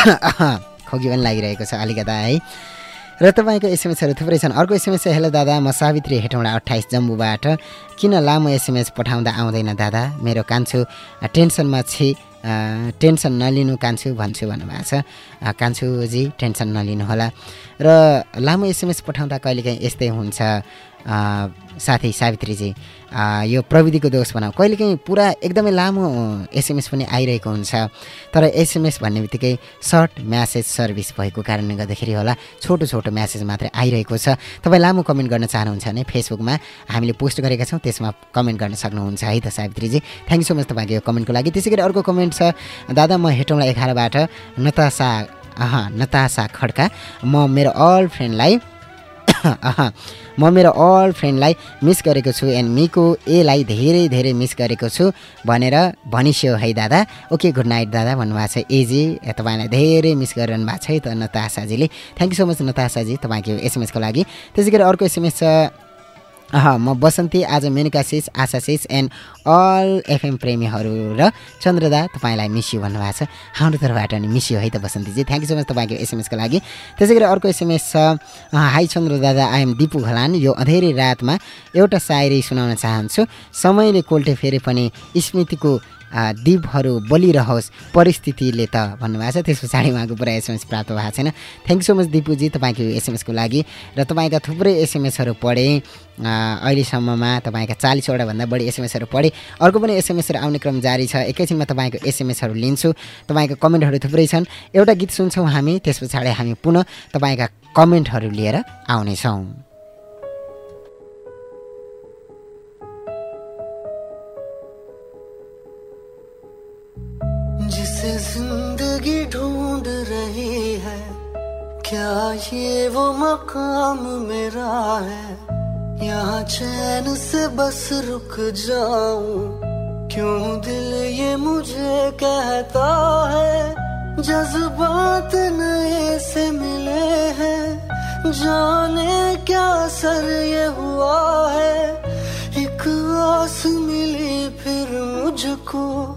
<coughs> <coughs> खोकी पनि लागिरहेको छ अलिकता है। र तपाईँको एसएमएसहरू थुप्रै छन्। अर्को एसएमएस हेलो दादा म सावित्री हेटौँडा अट्ठाइस जम्बूबाट। किन लामो एसएमएस पठाउँदा आउँदैन दादा? मेरो कान्छु टेन्सनमा छि टेन्सन नलिनु कान्छु भन्छु भन्नुभएको छ। कान्छुजी टेन्सन नलिनु होला र लामो एसएमएस पठाउँदा कहिलेकाहीँ यस्तै हुन्छ। साथै सावित्रीजी यो प्रविधिको दोष भनौँ। कहिलेकाहीँ पुरा एकदमै लामो एसएमएस पनि आइरहेको हुन्छ। तर एसएमएस भन्ने बित्तिकै सर्ट म्यासेज सर्भिस भएको कारणले गर्दाखेरि होला छोटो छोटो म्यासेज मात्रै आइरहेको छ। तपाईँ लामो कमेन्ट गर्न चाहनुहुन्छ भने फेसबुकमा हामीले पोस्ट गरेका छौँ त्यसमा कमेन्ट गर्न सक्नुहुन्छ है त सावित्रीजी। थ्याङ्क यू सो मच तपाईँको यो कमेन्टको लागि। त्यसै गरी अर्को कमेन्ट छ दादा म हेटौँला एघारबाट नतासा अह नतासा खड्का। म मेरो अल फ्रेन्डलाई अह, म मेरो अल फ्रेन्डलाई मिस गरेको छु एन्ड मिको एलाई धेरै धेरै मिस गरेको छु भनेर भनिस्यो। है दादा। ओके गुड नाइट दादा भन्नुभएको छ। एजी तपाईँलाई धेरै मिस गरिरहनु भएको छ है त नतासाजीले। थ्याङ्क यू सो मच नतासाजी तपाईँको एसएमएसको लागि। त्यसै गरी अर्को एसएमएस छ। म बसन्ती आज Menuka sis Asha sis and all FM प्रेमीहरू र चन्द्रदा तपाईँलाई मिसियो भन्नुभएको छ। हाम्रो तर्फबाट नि मिसियो है त बसन्तीजी। थ्याङ्क यू सो मच तपाईँको एसएमएसको लागि। त्यसै गरी अर्को एसएमएस छ। हाई चन्द्र दादा आइएम दिपु घलान यो अँधेरी रातमा एउटा सायरी सुनाउन चाहन्छु। समयले कोल्टे फेरे पनि स्मृतिको दीपहरू बलिरहोस् परिस्थितिले त भन्नुभएको छ। त्यस पछाडि उहाँको पुरा एसएमएस प्राप्त भएको छैन। थ्याङ्क सो मच दिपुजी तपाईँको एसएमएसको लागि। र तपाईँका थुप्रै एसएमएसहरू पढेँ अहिलेसम्ममा तपाईँका चालिसवटा भन्दा बढी एसएमएसहरू पढेँ। अर्को पनि एसएमएसहरू आउने क्रम जारी छ। एकैछिनमा तपाईँको एसएमएसहरू लिन्छु। तपाईँको कमेन्टहरू थुप्रै छन्। एउटा गीत सुन्छौँ हामी त्यस पछाडि हामी पुनः तपाईँका कमेन्टहरू लिएर आउनेछौँ। क्या ये वो मकाम मेरा है? यहाँ चैन से बस रुक जाऊँ। क्यों दिल ये मुझे कहता है? जज्बात नए से मिले हैं। जाने क्या सर ये हुआ है? एक आस मिली फिर मुझको,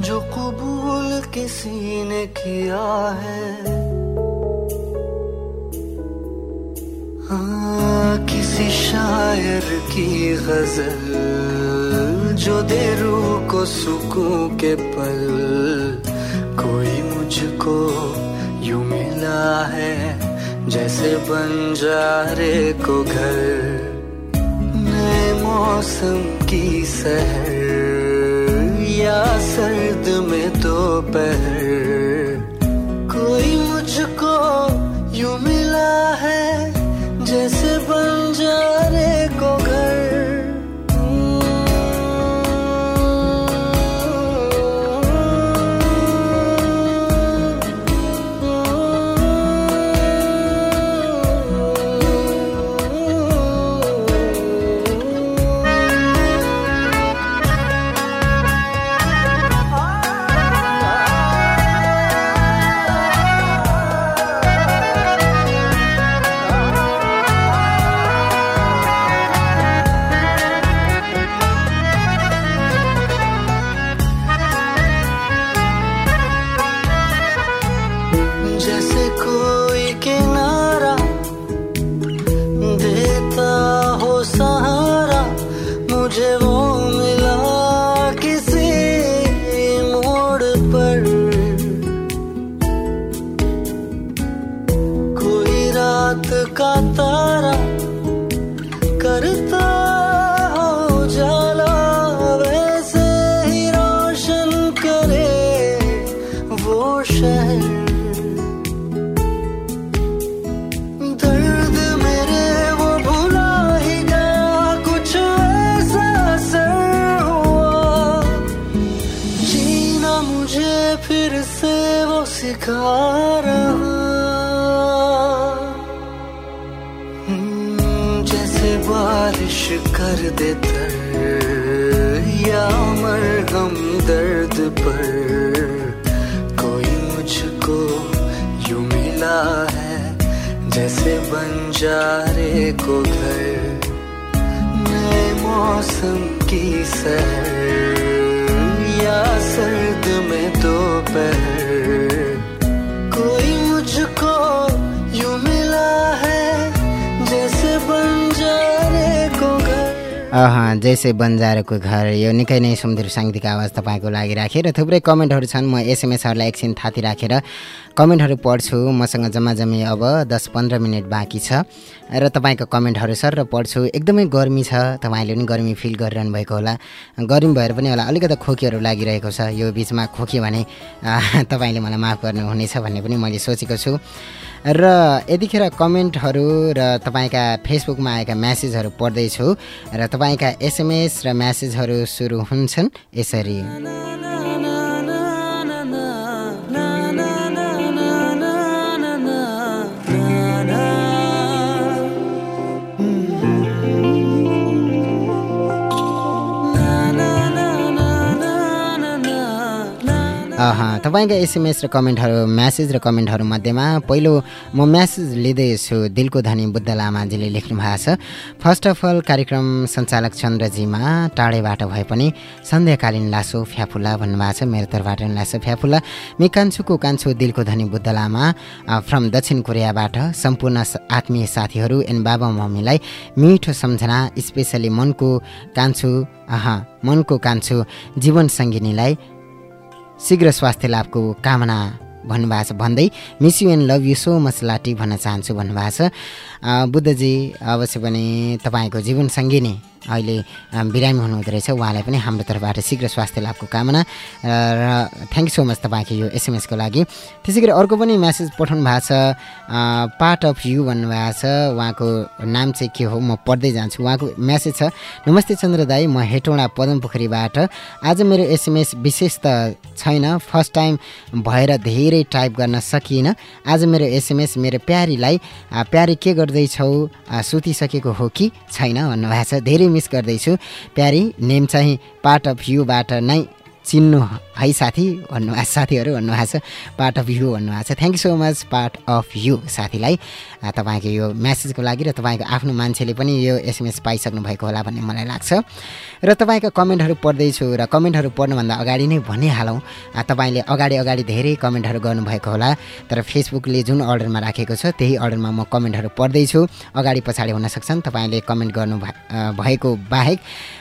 जो कबूल किसी ने किया है। किसी शायर की गज़ल, जो दे रूह को सुकून के पल। कोई मुझको यू मिला है, जैसे बंजारे को घर। नए मौसम की सहर या सर्द में दोपहर। कोई मुझको यू मिला है जैसे बंजारे को घर नए मौसम की सहर या सर्द में दोपहर अह, जैसे बन्जारको घर यो निकै नै सुमधुर साङ्गीतिक आवाज तपाईँको लागि राखेँ र थुप्रै कमेन्टहरू छन्। म एसएमएसहरूलाई एकछिन थाती राखेर कमेन्टहरू पढ्छु। मसँग जम्मा जम्मी अब दस पन्ध्र मिनट बाँकी छ। र तपाईँको कमेन्टहरू सर र पढ्छु। एकदमै गर्मी छ। तपाईँले पनि गर्मी फिल गरिरहनु भएको होला। गर्मी भएर पनि होला। अलिकति खोकीहरू लागिरहेको छ। यो बिचमा खोक्यो भने तपाईँले मलाई माफ गर्नुहुनेछ भन्ने पनि मैले सोचेको छु। र यतिखेर कमेन्टहरू र तपाईँका फेसबुकमा आएका म्यासेजहरू पढ्दैछु। र तपाईँका एसएमएस र म्यासेजहरू सुरु हुन्छन् यसरी। तपाईँका एसएमएस र कमेन्टहरू म्यासेज र कमेन्टहरू मध्येमा पहिलो म म्यासेज लिँदैछु दिलको धनी बुद्ध लामाजीले लेख्नु भएको छ। फर्स्ट अफ अल कार्यक्रम सञ्चालक चन्द्रजीमा टाढेबाट भए पनि सन्ध्याकालीन लासो फ्याफुल्ला भन्नुभएको छ। मेरो तर्फबाट लासो फ्याफुल्ला मि कान्छुको कान्छो दिलको धनी बुद्ध लामा फ्रम दक्षिण कोरियाबाट सम्पूर्ण आत्मीय साथीहरू एन्ड बाबा मम्मीलाई मिठो सम्झना स्पेसली मनको कान्छो मनको कान्छो जीवन सङ्गिनीलाई शीघ्र स्वास्थ्य लाभको कामना भन्नुभएको छ। भन्दै miss you and love you so much लाटी भन्न चाहन्छु भन्नुभएको छ। बुद्धजी अवश्य पनि तपाईँको जीवनसँगै नै अहिले बिरामी हुनुहुँदो रहेछ। उहाँलाई पनि हाम्रो तर्फबाट शीघ्र स्वास्थ्य लाभको कामना र थ्याङ्क सो मच तपाईँको यो एसएमएसको लागि। त्यसै गरी अर्को पनि म्यासेज पठाउनु भएको छ पार्ट अफ यु भन्नुभएको छ। उहाँको नाम चाहिँ के हो? म पढ्दै जान्छु। उहाँको म्यासेज छ नमस्ते चन्द्र दाई म हेटौँडा पदमपोखरीबाट। आज मेरो एसएमएस विशेष त छैन। फर्स्ट टाइम भएर धेरै टाइप गर्न सकिनँ आज मेरो एसएमएस मेरो प्यारीलाई प्यारी के गर्दैछौ? सुतिसकेको हो कि छैन? भन्नुभएको छ। धेरै मिस गर्दैछु। प्यारी नेम चाहिँ पार्ट अफ युबाट नै चिन्नु है साथी भन्नुभएको साथीहरू भन्नुभएको छ पार्ट अफ यु भन्नुभएको छ। Thank you so much part of you साथीलाई। तपाईँको यो म्यासेजको लागि र तपाईँको आफ्नो मान्छेले पनि यो एसएमएस पाइसक्नु भएको होला भन्ने मलाई लाग्छ। र तपाईँका कमेन्टहरू पढ्दैछु र कमेन्टहरू पढ्नुभन्दा अगाडि नै भनिहालौँ। तपाईँले अगाडि अगाडि धेरै कमेन्टहरू गर्नुभएको होला। तर फेसबुकले जुन अर्डरमा राखेको छ त्यही अर्डरमा म कमेन्टहरू पढ्दैछु। अगाडि पछाडि हुन सक्छन् तपाईँले कमेन्ट गर्नु भएको बाहेक।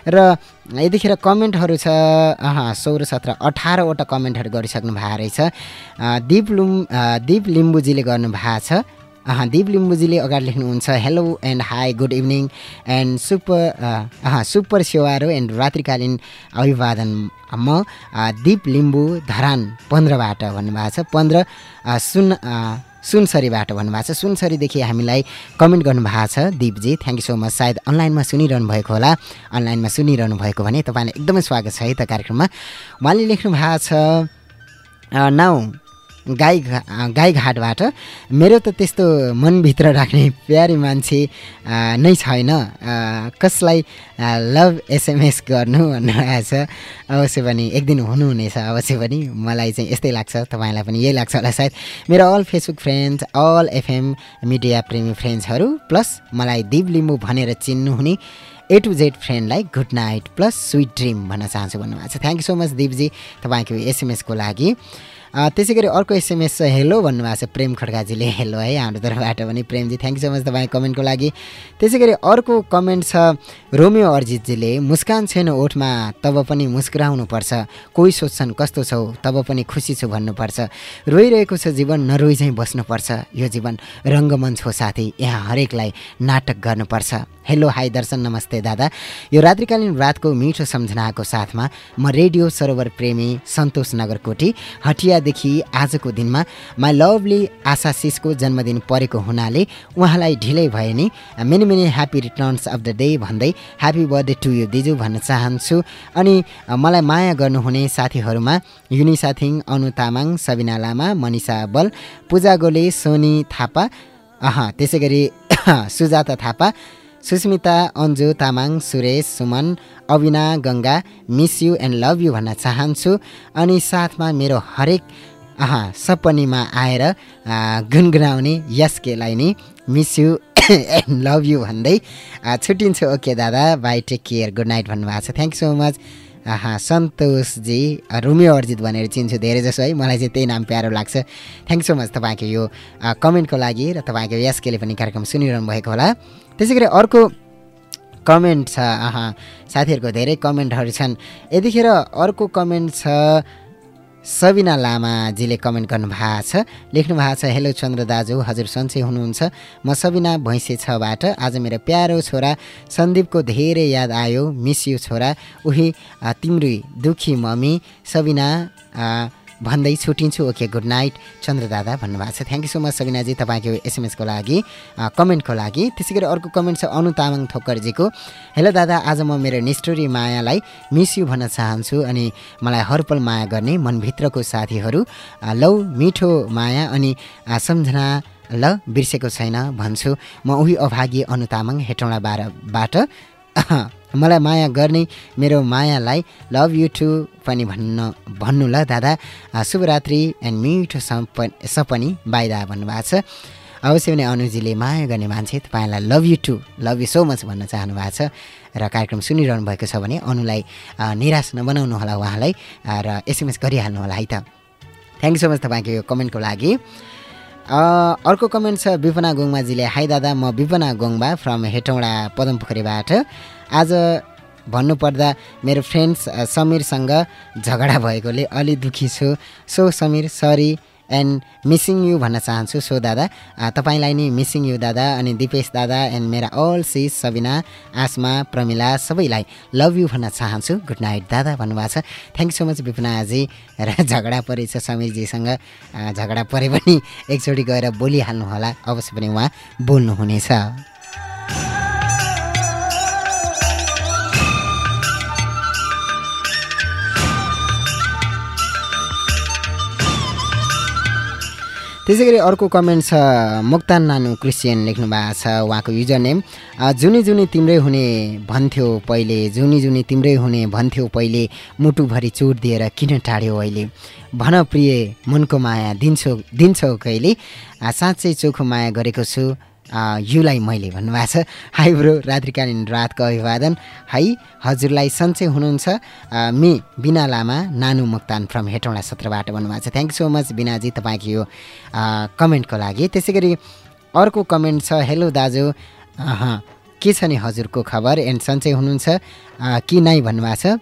र यतिखेर कमेन्टहरू छ सोह्र सत्र अठारवटा कमेन्टहरू गरिसक्नु भएको रहेछ। दिप लुम दिप लिम्बुजीले गर्नुभएको छ। दिप लिम्बुजीले अगाडि लेख्नुहुन्छ hello and hi good evening and super super सेवारो and रात्रिकालीन अभिवादन म दिप लिम्बू धरान पन्ध्रबाट भन्नुभएको छ। पन्ध्र सुन सुनसरीबाट भन्नुभएको छ। सुनसरीदेखि हामीलाई कमेन्ट गर्नुभएको छ दिपजी। थ्याङ्क यू सो मच सायद अनलाइनमा सुनिरहनु भएको होला। अनलाइनमा सुनिरहनु भएको भने तपाईँलाई एकदमै स्वागत छ है। त कार्यक्रममा उहाँले लेख्नु भएको छ नाउ। गाई घा- गाईघाटबाट मेरो त त्यस्तो मनभित्र राख्ने प्यारी मान्छे नै छैन। कसलाई लभ एसएमएस गर्नु भन्नुभएको छ अवश्य पनि एक दिन हुनुहुनेछ। अवश्य पनि मलाई चाहिँ यस्तै लाग्छ। तपाईँलाई पनि यही लाग्छ होला सायद। मेरो all Facebook friends all FM media प्रेमी फ्रेन्ड्सहरू प्लस मलाई दिप लिम्बू भनेर चिन्नुहुने A to Z फ्रेन्डलाई good night plus sweet dream भन्न चाहन्छु भन्नुभएको छ। थ्याङ्क यू सो मच दिपजी तपाईँको एसएमएसको लागि। त्यसै गरी अर्को एसएमएस हेलो भन्नुभएको छ प्रेम खड्काजीले हेलो है हाम्रो तर्फबाट पनि प्रेमजी थ्याङ्क यू सो मच तपाईँ कमेन्टको लागि। त्यसै गरी अर्को कमेन्ट छ रोमियो अर्जितजीले मुस्कान छैन ओठमा तब पनि मुस्कुराउनुपर्छ। कोही सोध्छन् कस्तो छौ? तब पनि खुसी छु भन्नुपर्छ। रोइरहेको छ जीवन नरोइ चाहिँ बस्नुपर्छ। यो जीवन रङ्गमञ्च हो साथी यहाँ हरेकलाई नाटक गर्नुपर्छ। हेलो हाई दर्शन नमस्ते दादा। यो रात्रिकालीन रातको मिठो सम्झनाको साथमा म रेडियो सरोवर प्रेमी सन्तोष नगरकोटी हटियादेखि आजको दिनमा माई लभली आशाशिषको जन्मदिन परेको हुनाले उहाँलाई ढिलै भए नि many many happy returns of the day भन्दै ह्याप्पी बर्थडे टु यु दिजु भन्न चाहन्छु। अनि मलाई माया गर्नुहुने साथीहरूमा युनि साथिङ अनु तामाङ सबिना लामा मनिषा बल पूजा गोले सोनी थापा अह त्यसै गरी <coughs> Sujata Thapa Sushmita Anju Tamang Suresh Suman Abina Ganga miss you and love you भन्न चाहन्छु। अनि साथमा मेरो हरेक सपनीमा आएर गुनगुनाउने यसकेलाई नि miss you <coughs> and love you भन्दै छुट्टिन्छु। ओके दादा bye take care good night भन्नुभएको छ। Thank so much. सन्तोषजी Romeo Arjit भनेर चिन्छु धेरै जसो है। मलाई चाहिँ त्यही नाम प्यारो लाग्छ। थ्याङ्क सो मच तपाईँको यो कमेन्टको लागि र तपाईँको यसकेले पनि कार्यक्रम सुनिरहनु भएको होला। त्यसै गरी अर्को कमेन्ट छ अह साथीहरूको धेरै कमेन्टहरू छन्। यतिखेर अर्को कमेन्ट छ सबिना लामाजीले कमेन्ट गर्नुभएको छ लेख्नु भएको छ हेलो चन्द्र दाजु हजुर सन्चै हुनुहुन्छ। म सबिना भैँसे छबाट आज मेरो प्यारो छोरा सन्दीपको धेरै याद आयो मिस यु छोरा उही तिम्रो दुखी मम्मी सबिना भन्दै छुट्टिन्छु ओके गुड नाइट चन्द्र दादा भन्नुभएको छ। थ्याङ्क यू सो मच सबिनाजी तपाईँको एसएमएसको लागि कमेन्टको लागि। त्यसै गरी अर्को कमेन्ट छ अनु तामाङ थोक्करजीको हेलो दादा आज म मेरो निष्ठुरी मायालाई मिस यु भन्न चाहन्छु अनि मलाई हरपल माया गर्ने मनभित्रको साथीहरू लौ मिठो माया अनि सम्झना ल बिर्सेको छैन भन्छु। म उही अभागी अनु तामाङ हेटौँडा बारबाट <laughs> मलाई माया गर्ने मेरो मायालाई लभ यु टु पनि भन्न भन्नु ल दादा। शुभरात्रि एन्ड मिठो सप सपनी बाइदा भन्नुभएको छ। अवश्य पनि अनुजीले माया गर्ने मान्छे तपाईँलाई love you too love you so much भन्न चाहनु भएको छ। र कार्यक्रम सुनिरहनु भएको छ भने अनुलाई निराश नबनाउनु होला उहाँलाई र एसएमएस गरिहाल्नु होला है त। थ्याङ्क यू सो मच तपाईँको यो कमेन्टको लागि। अर्को कमेन्ट छ विपना गोङमाजीले। हाई दादा म विपना गोङबा फ्रम हेटौँडा पदमपोखरीबाट। आज भन्नुपर्दा मेरो फ्रेन्ड्स समीरसँग झगडा भएकोले अलि दुःखी छु। So Sameer sorry and missing you भन्न चाहन्छु। सो दादा तपाईँलाई नि मिसिङ यु दादा अनि दिपेश दादा एन्ड मेरा अल सिस सबिना आसमा प्रमिला सबैलाई लभ यु भन्न चाहन्छु। गुड नाइट दादा भन्नुभएको छ। थ्याङ्क सो मच विपनाजी र झगडा परेछ समीरजीसँग। झगडा परे पनि एकचोटि गएर बोलिहाल्नु होला अवश्य पनि उहाँ बोल्नुहुनेछ। त्यसै गरी अर्को कमेन्ट छ मुक्तान नानु क्रिस्चियन लेख्नु भएको छ उहाँको युजर नेम जुनी जुनी तिम्रै हुने भन्थ्यो पहिले जुनी जुनी तिम्रै हुने भन्थ्यो पहिले मुटुभरि चोट दिएर किन टाढ्यो अहिले? भन प्रिय मनको माया दिन्छौ दिन्छौ कहिले? साँच्चै चोखो माया गरेको छु। युलाई मैले भन्नुभएको छ। हाई ब्रो रात्रिकालीन रातको अभिवादन। है हजुरलाई सन्चै हुनुहुन्छ। मि बिना लामा नानु मुक्तान फ्रम हेटौँडा सत्रबाट भन्नुभएको छ। थ्याङ्क सो मच बिनाजी तपाईँको यो कमेन्टको लागि। त्यसै गरी अर्को कमेन्ट छ हेलो दाजु। के छ नि हजुरको खबर? एन्ड सन्चै हुनुहुन्छ। कि नै भन्नुभएको छ?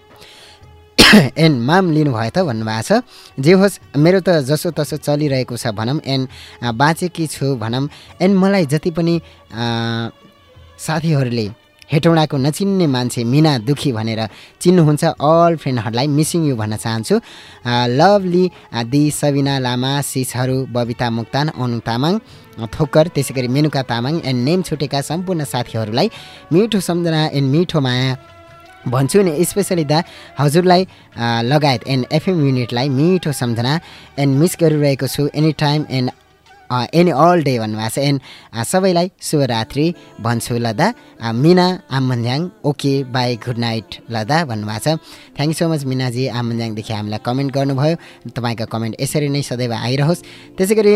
एन्ड माम लिनुभयो त भन्नुभएको छ। जे होस् मेरो त जसो तसो चलिरहेको छ भनौँ एन्ड बाँचेकी छु भनौँ। एन्ड मलाई जति पनि साथीहरूले हेटौँडाको नचिन्ने मान्छे मिना दुखी भनेर चिन्नुहुन्छ अल फ्रेन्डहरूलाई मिसिङ यु भन्न चाहन्छु। लभली दि सबिना लामा सिसहरू बबिता मुक्तान अनु तामाङ थोक्कर त्यसै गरी मेनुका तामाङ एन्ड नेम छुटेका सम्पूर्ण साथीहरूलाई मिठो सम्झना एन्ड मिठो माया भन्छु नि स्पेसली दा हजुरलाई लगायत एन्ड एफएम युनिटलाई मिठो सम्झना एन्ड मिस गरिरहेको छु any time and any all day भन्नुभएको छ। एन्ड सबैलाई शुभरात्रि भन्छु ल दा। Mina Amanjyang okay bye good night ल दा भन्नुभएको छ। थ्याङ्क यू सो मच मिनाजी आमन्ज्याङदेखि हामीलाई कमेन्ट गर्नुभयो। तपाईँको कमेन्ट यसरी नै सदैव आइरहोस्। त्यसै गरी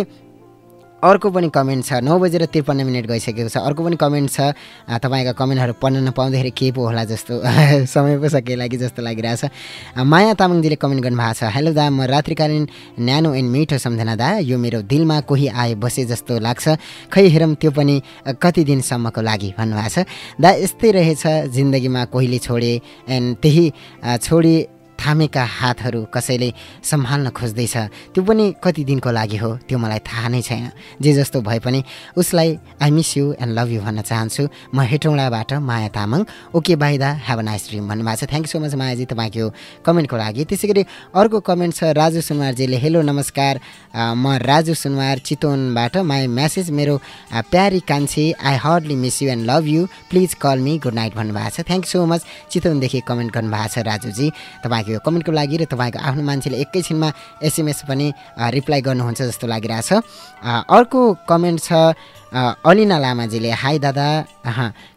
अर्को पनि कमेन्ट छ नौ बजेर त्रिपन्न मिनट गइसकेको छ। अर्को पनि कमेन्ट छ तपाईँका कमेन्टहरू पढ्न नपाउँदाखेरि के पो होला जस्तो <laughs> समय पो सकिएला कि जस्तो लागिरहेछ। माया तामाङजीले कमेन्ट गर्नुभएको छ हेलो दा म रात्रिकालीन न्यानो एन्ड मिठो सम्झना दा। यो मेरो दिलमा कोही आए बसे जस्तो लाग्छ। खै हेरौँ त्यो पनि कति दिनसम्मको लागि भन्नुभएको छ। दा यस्तै रहेछ जिन्दगीमा कोहीले छोडे एन्ड त्यही छोडी थामेका हातहरू कसैले सम्हाल्न खोज्दैछ त्यो पनि कति दिनको लागि हो त्यो मलाई थाहा नै छैन। जे जस्तो भए पनि उसलाई I miss you and love you भन्न चाहन्छु। म हेटौँडाबाट माया तामाङ। ओके बाई दा। हेभ नाइस ड्रिम भन्नुभएको छ। थ्याङ्क सो मच मायाजी तपाईँको कमेन्टको लागि। त्यसै गरी अर्को कमेन्ट छ राजु सुनवारजीले। हेलो नमस्कार। म राजु सुनवार चितवनबाट। माई म्यासेज मेरो प्यारी कान्छी I hardly miss you and love you please call me good night भन्नुभएको छ। थ्याङ्क सो मच चितवनदेखि कमेन्ट गर्नुभएको छ राजुजी। तपाईँको यो कमेन्टको लागि र तपाईँको आफ्नो मान्छेले एकैछिनमा एसएमएस पनि रिप्लाई गर्नुहुन्छ जस्तो लागिरहेछ। अर्को कमेन्ट छ अलिना लामाजीले हाई दादा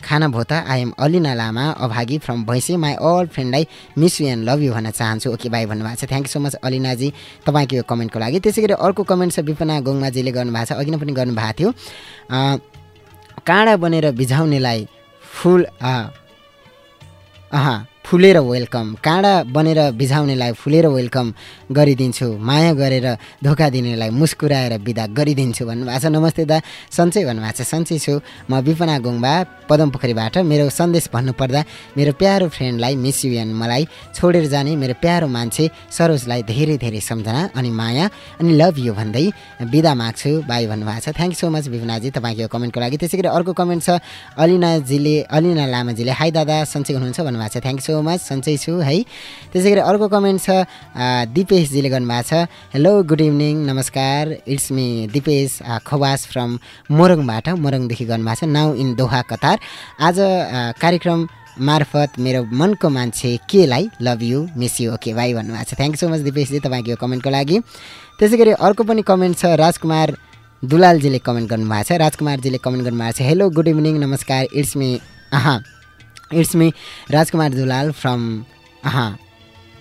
खाना भो त आइएम अलिना लामा अभागी from Bhainse my all फ्रेन्डलाई miss you and love you भन्न चाहन्छु। ओके बाई भन्नुभएको छ। थ्याङ्क यू सो मच अलिनाजी तपाईँको यो कमेन्टको लागि। त्यसै गरी अर्को कमेन्ट छ विपना गोङमाजीले गर्नुभएको छ। अघि नै पनि गर्नुभएको थियो। काँडा बनेर बिझाउनेलाई फुल अँ फुलेर वेलकम काँडा बनेर बिझाउनेलाई फुलेर वेलकम गरिदिन्छु। माया गरेर धोका दिनेलाई मुस्कुराएर बिदा गरिदिन्छु भन्नुभएको छ। नमस्ते दा सन्चै भन्नुभएको छ। सन्चै छु। म विपना गुङ्बा पदमपोखरीबाट मेरो सन्देश भन्नुपर्दा मेरो प्यारो फ्रेन्डलाई मिस युएन मलाई छोडेर जाने मेरो प्यारो मान्छे सरोजलाई धेरै धेरै सम्झना अनि माया अनि लभ यु भन्दै बिदा माग्छु। बाई भन्नुभएको छ। थ्याङ्क सो मच विपनाजी तपाईँको यो कमेन्टको लागि। त्यसै गरी अर्को कमेन्ट छ। अलिनाजीले अलिना लामाजीले हाई दादा सन्चै हुनुहुन्छ भन्नुभएको छ। थ्याङ्क सो मच सन्चै छु है। त्यसै गरी अर्को कमेन्ट छ दिपेशजीले गर्नुभएको छ। हेलो गुड इभिनिङ नमस्कार। It's me Dipesh Khawas from मोरङबाट मोरङदेखि गर्नुभएको छ। नाउ इन दोहा कतार आज कार्यक्रम मार्फत मेरो मनको मान्छे केलाई love you miss you okay भाइ भन्नुभएको छ। थ्याङ्क सो मच दिपेशजी तपाईँको यो कमेन्टको लागि। त्यसै गरी अर्को पनि कमेन्ट छ राजकुमार दुलालजीले कमेन्ट गर्नुभएको छ। राजकुमारजीले कमेन्ट गर्नुभएको छ हेलो गुड इभिनिङ नमस्कार। It's me Aaha it's me Rajkumar Dulal from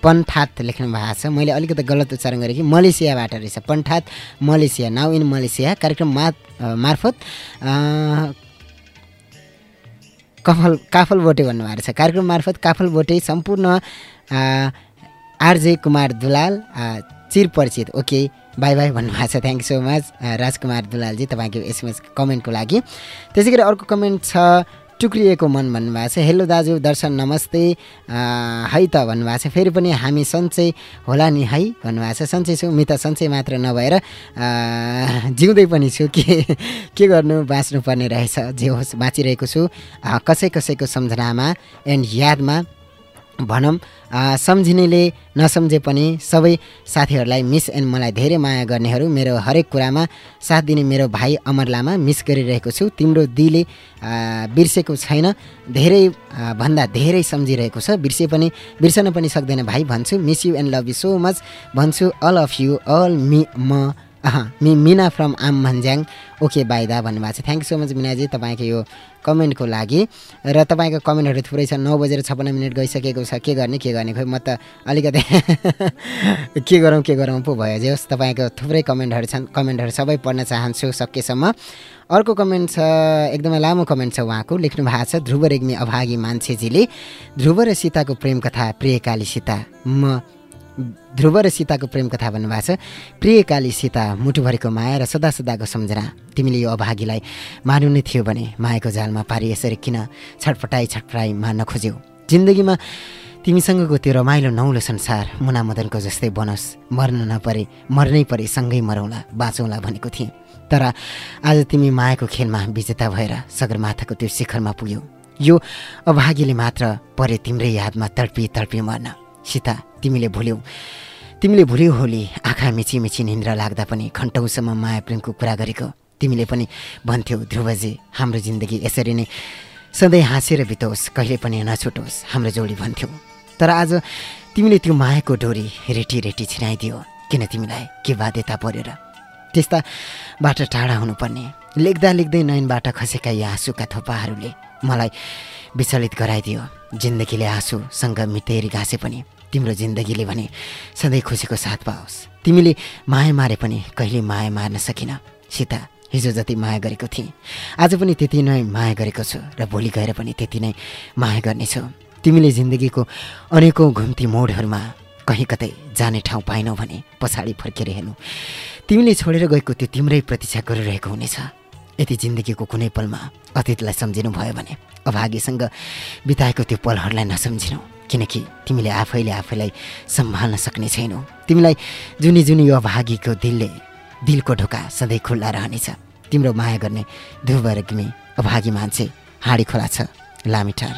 Panthat लेख्नु भएको छ। मैले अलिकति गलत उच्चारण गरेँ कि मलेसियाबाट रहेछ। Panthat Malaysia now in Malaysia कार्यक्रम मा मार्फत कफल काफल बोटे भन्नुभएको छ। कार्यक्रम मार्फत काफल बोटे सम्पूर्ण आरजे कुमार दुलाल अँ, चिर परिचित ओके बाई बाई भन्नुभएको छ। Thank you so much Rajkumar Dulalji तपाईँको एसएमएस कमेन्टको लागि। त्यसै गरी अर्को कमेन्ट छ टुक्रिएको मन भन्नुभएको छ। हेलो दाजु दर्शन नमस्ते। है त भन्नुभएको छ। फेरि पनि हामी सन्चै होला नि है भन्नुभएको छ। सन्चै छु मित सन्चै मात्र नभएर जिउँदै पनि छु। के के गर्नु बाँच्नुपर्ने रहेछ। जे होस् बाँचिरहेको छु। कसै कसैको सम्झनामा एन्ड यादमा भनौँ सम्झिनेले नसम्झे पनि सबै साथीहरूलाई मिस एन्ड मलाई धेरै माया गर्नेहरू मेरो हरेक कुरामा साथ दिने मेरो भाइ अमर लामा मिस गरिरहेको छु। तिम्रो दिले बिर्सेको छैन। धेरै भन्दा धेरै सम्झिरहेको छ। बिर्से पनि बिर्सन पनि सक्दैन भाइ भन्छु। Miss you and love you so much भन्छु all of you all me म। मि मिना फ्रम आम भन्ज्याङ। ओके बाइदा भन्नुभएको छ। थ्याङ्क सो मच मिनाजी तपाईँको यो कमेन्टको लागि। र तपाईँको कमेन्टहरू थुप्रै छ नौ बजेर छप्पन्न मिनट गइसकेको छ। के गर्ने के गर्ने? खोइ म त अलिकति <laughs> के गरौँ के गरौँ? पो भयो जे होस् तपाईँको थुप्रै कमेन्टहरू छन्। कमेन्टहरू सबै पढ्न चाहन्छु सकेसम्म। अर्को कमेन्ट छ एकदमै लामो कमेन्ट छ उहाँको। लेख्नु भएको छ ध्रुव रेग्मी अभागी मान्छेजीले ध्रुव र सीताको प्रेम कथा प्रियकाली सीता म ध्रुव र सीताको प्रेम कथा भन्नुभएको छ। प्रिय काली सीता मुटुभरिको माया र सदा सदाको सम्झना। तिमीले यो अभागीलाई मार्नु नै थियो भने मायाको जालमा पारी यसरी किन छटपटाई छटपटाई मार्न खोज्यौ? जिन्दगीमा तिमीसँगको त्यो रमाइलो नौलो संसार मुना मदनको जस्तै बनोस्। मर्न नपरे मर्नै परे सँगै मरौँला बाँचौँला भनेको थिएँ। तर आज तिमी मायाको खेलमा विजेता भएर सगरमाथाको त्यो शिखरमा पुग्यौ। यो अभागीले मात्र परे तिम्रै यादमा तडपी तडपी मर्न। सीता तिमीले भुल्यौ। तिमीले भुल्यौ होली आँखा मिची मिची निन्द्रा लाग्दा पनि घन्टौँसम्म माया प्रेमको कुरा गरेको। तिमीले पनि भन्थ्यौ ध्रुवजी हाम्रो जिन्दगी यसरी नै सधैँ हाँसेर बितोस् कहिले पनि नछुटोस् हाम्रो जोडी भन्थ्यौ। तर आज तिमीले त्यो मायाको डोरी रेटी रेटी छिनाइदियो किन तिमीलाई के बाध्यता परेर? त्यस्ताबाट टाढा हुनुपर्ने। लेख्दा लेख्दै नयनबाट खसेका यी आँसुका थोपाहरूले मलाई विचलित गराइदियो। जिन्दगीले आँसुसँग मितेरी घाँसे पनि। तिम्रो जिन्दगीले भने सधैँ खुसीको साथ पाओस्। तिमीले माया मारे पनि कहिले माया मार्न सकिन। सीता हिजो जति माया गरेको थिएँ आज पनि त्यति नै माया गरेको छु र भोलि गएर पनि त्यति नै माया गर्नेछु। तिमीले जिन्दगीको अनेकौँ घुम्ती मोडहरूमा कहीँ कतै जाने ठाउँ पाएनौ भने पछाडि फर्केर हेर्नु। तिमीले छोडेर गएको त्यो तिम्रै प्रतीक्षा गरिरहेको हुनेछ। यदि जिन्दगीको कुनै पलमा अतीतलाई सम्झिनु भयो भने अभागीसँग बिताएको त्यो पलहरूलाई नसम्झिनु। किनकि तिमीले आफैले आफैलाई सम्हाल्न सक्ने छैनौ। तिमीलाई जुनी जुनी यो अभागीको दिलले दिलको ढोका सधैँ खुल्ला रहनेछ। तिम्रो माया गर्ने ध्रुव रेग्मी अभागी मान्छे हाँडी खोला छ लामिटार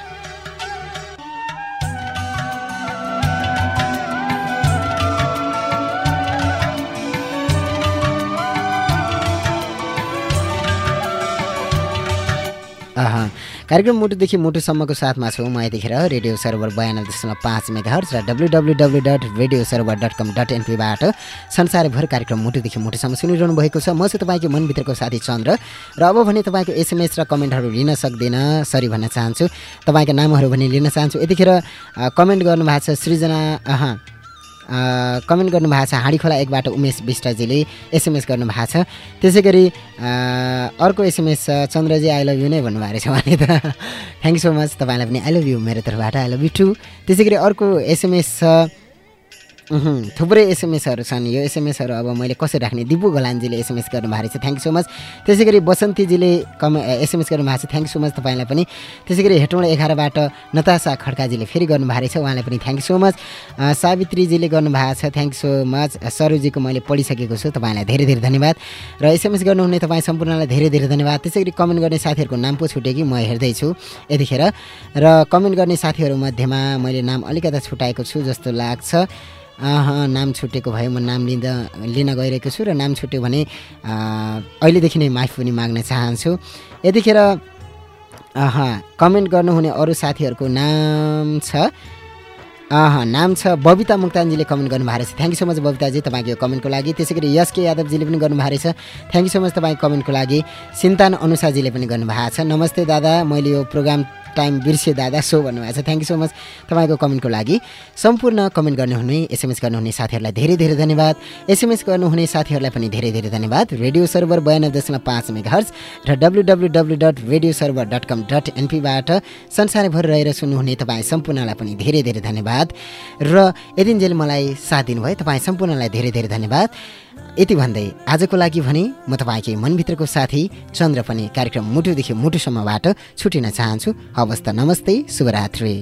आहा, कार्यक्रम मुटुदेखि मुटुसम्मको साथमा छौँ म यतिखेर रेडियो सर्भर बयानब्बे दशमलव पाँच मेगा हर्च र W W W dot radio server dot com dot एनपीबाट संसारभर कार्यक्रम मुटुदेखि मुटुसम्म सुनिरहनु भएको छ। म चाहिँ तपाईँको मनभित्रको साथी चन्द्र र अब भने तपाईँको एसएमएस र कमेन्टहरू लिन सक्दिनँ सरी भन्न चाहन्छु। तपाईँको नामहरू भने लिन चाहन्छु। यतिखेर कमेन्ट गर्नुभएको छ सृजना कमेन्ट गर्नुभएको छ हाँडी खोला एकबाट उमेश विष्टजीले एसएमएस गर्नुभएको छ। त्यसै गरी अर्को एसएमएस छ चन्द्रजी आई लभ यु नै भन्नुभएको रहेछ उहाँले त। थ्याङ्क सो मच तपाईँलाई पनि आई लभ यु मेरो तर्फबाट आई लभ यु टु त्यसै गरी अर्को एसएमएस छ थुप्रै एसएमएसहरू छन्। यो एसएमएसहरू अब मैले कसरी राख्ने दिपु घोलानजीले एसएमएस गर्नुभएको रहेछ। थ्याङ्क सो मच त्यसै गरी बसन्तीजीले कम एसएमएस गर्नुभएको छ थ्याङ्क सो मच तपाईँलाई पनि। त्यसै गरी हेटौँडा एघारबाट नतासा खड्काजीले फेरि गर्नुभएको रहेछ। उहाँलाई पनि थ्याङ्क सो मच सावित्रीजीले गर्नुभएको छ। थ्याङ्क सो मच सरोजीको मैले पढिसकेको छु। तपाईँलाई धेरै धेरै धन्यवाद। र एसएमएस गर्नुहुने तपाईँ सम्पूर्णलाई धेरै धेरै धन्यवाद। त्यसै गरी कमेन्ट गर्ने साथीहरूको नाम पो छुट्यो कि म हेर्दैछु यतिखेर। र कमेन्ट गर्ने साथीहरूमध्येमा मैले नाम अलिकता छुट्याएको छु जस्तो लाग्छ। नाम छुटेको भए म नाम लिँदा लिन गइरहेको छु र नाम छुट्यो भने अहिलेदेखि नै माफी पनि माग्न चाहन्छु। यतिखेर कमेन्ट गर्नुहुने अरू साथीहरूको नाम छ। अह नाम छ बबिता मुक्तानजीले कमेन्ट गर्नुभएको रहेछ thank you so much Babitaji तपाईँको यो कमेन्टको लागि। त्यसै गरी यस के यादवजीले पनि गर्नुभएको रहेछ थ्याङ्क यू सो मच तपाईँको कमेन्टको लागि। सिन्तान अनुसाजीले पनि गर्नुभएको छ। नमस्ते दादा। मैले यो प्रोग्राम टाइम बिर्से दादा सो भन्नुभएको छ। थ्याङ्क यू सो मच तपाईँको कमेन्टको लागि। सम्पूर्ण कमेन्ट गर्नुहुने एसएमएस गर्नुहुने साथीहरूलाई धेरै धेरै धन्यवाद। एसएमएस गर्नुहुने साथीहरूलाई पनि धेरै धेरै धन्यवाद। रेडियो सर्भर बयानब्बे दशमलव पाँच मेगाहर्ज र W W W dot radio server dot com dot एनपीबाट संसारभर रहेर सुन्नुहुने तपाईँ सम्पूर्णलाई पनि धेरै धेरै धन्यवाद। र यतिन्जेल मलाई साथ दिनुभयो। तपाईँ सम्पूर्णलाई धेरै धेरै धन्यवाद। यति भन्दै आजको लागि भने म तपाईँकै मनभित्रको साथी चन्द्र पनि कार्यक्रम मुटुदेखि मुटुसम्मबाट छुटिन चाहन्छु। हवस् त नमस्ते शुभरात्री।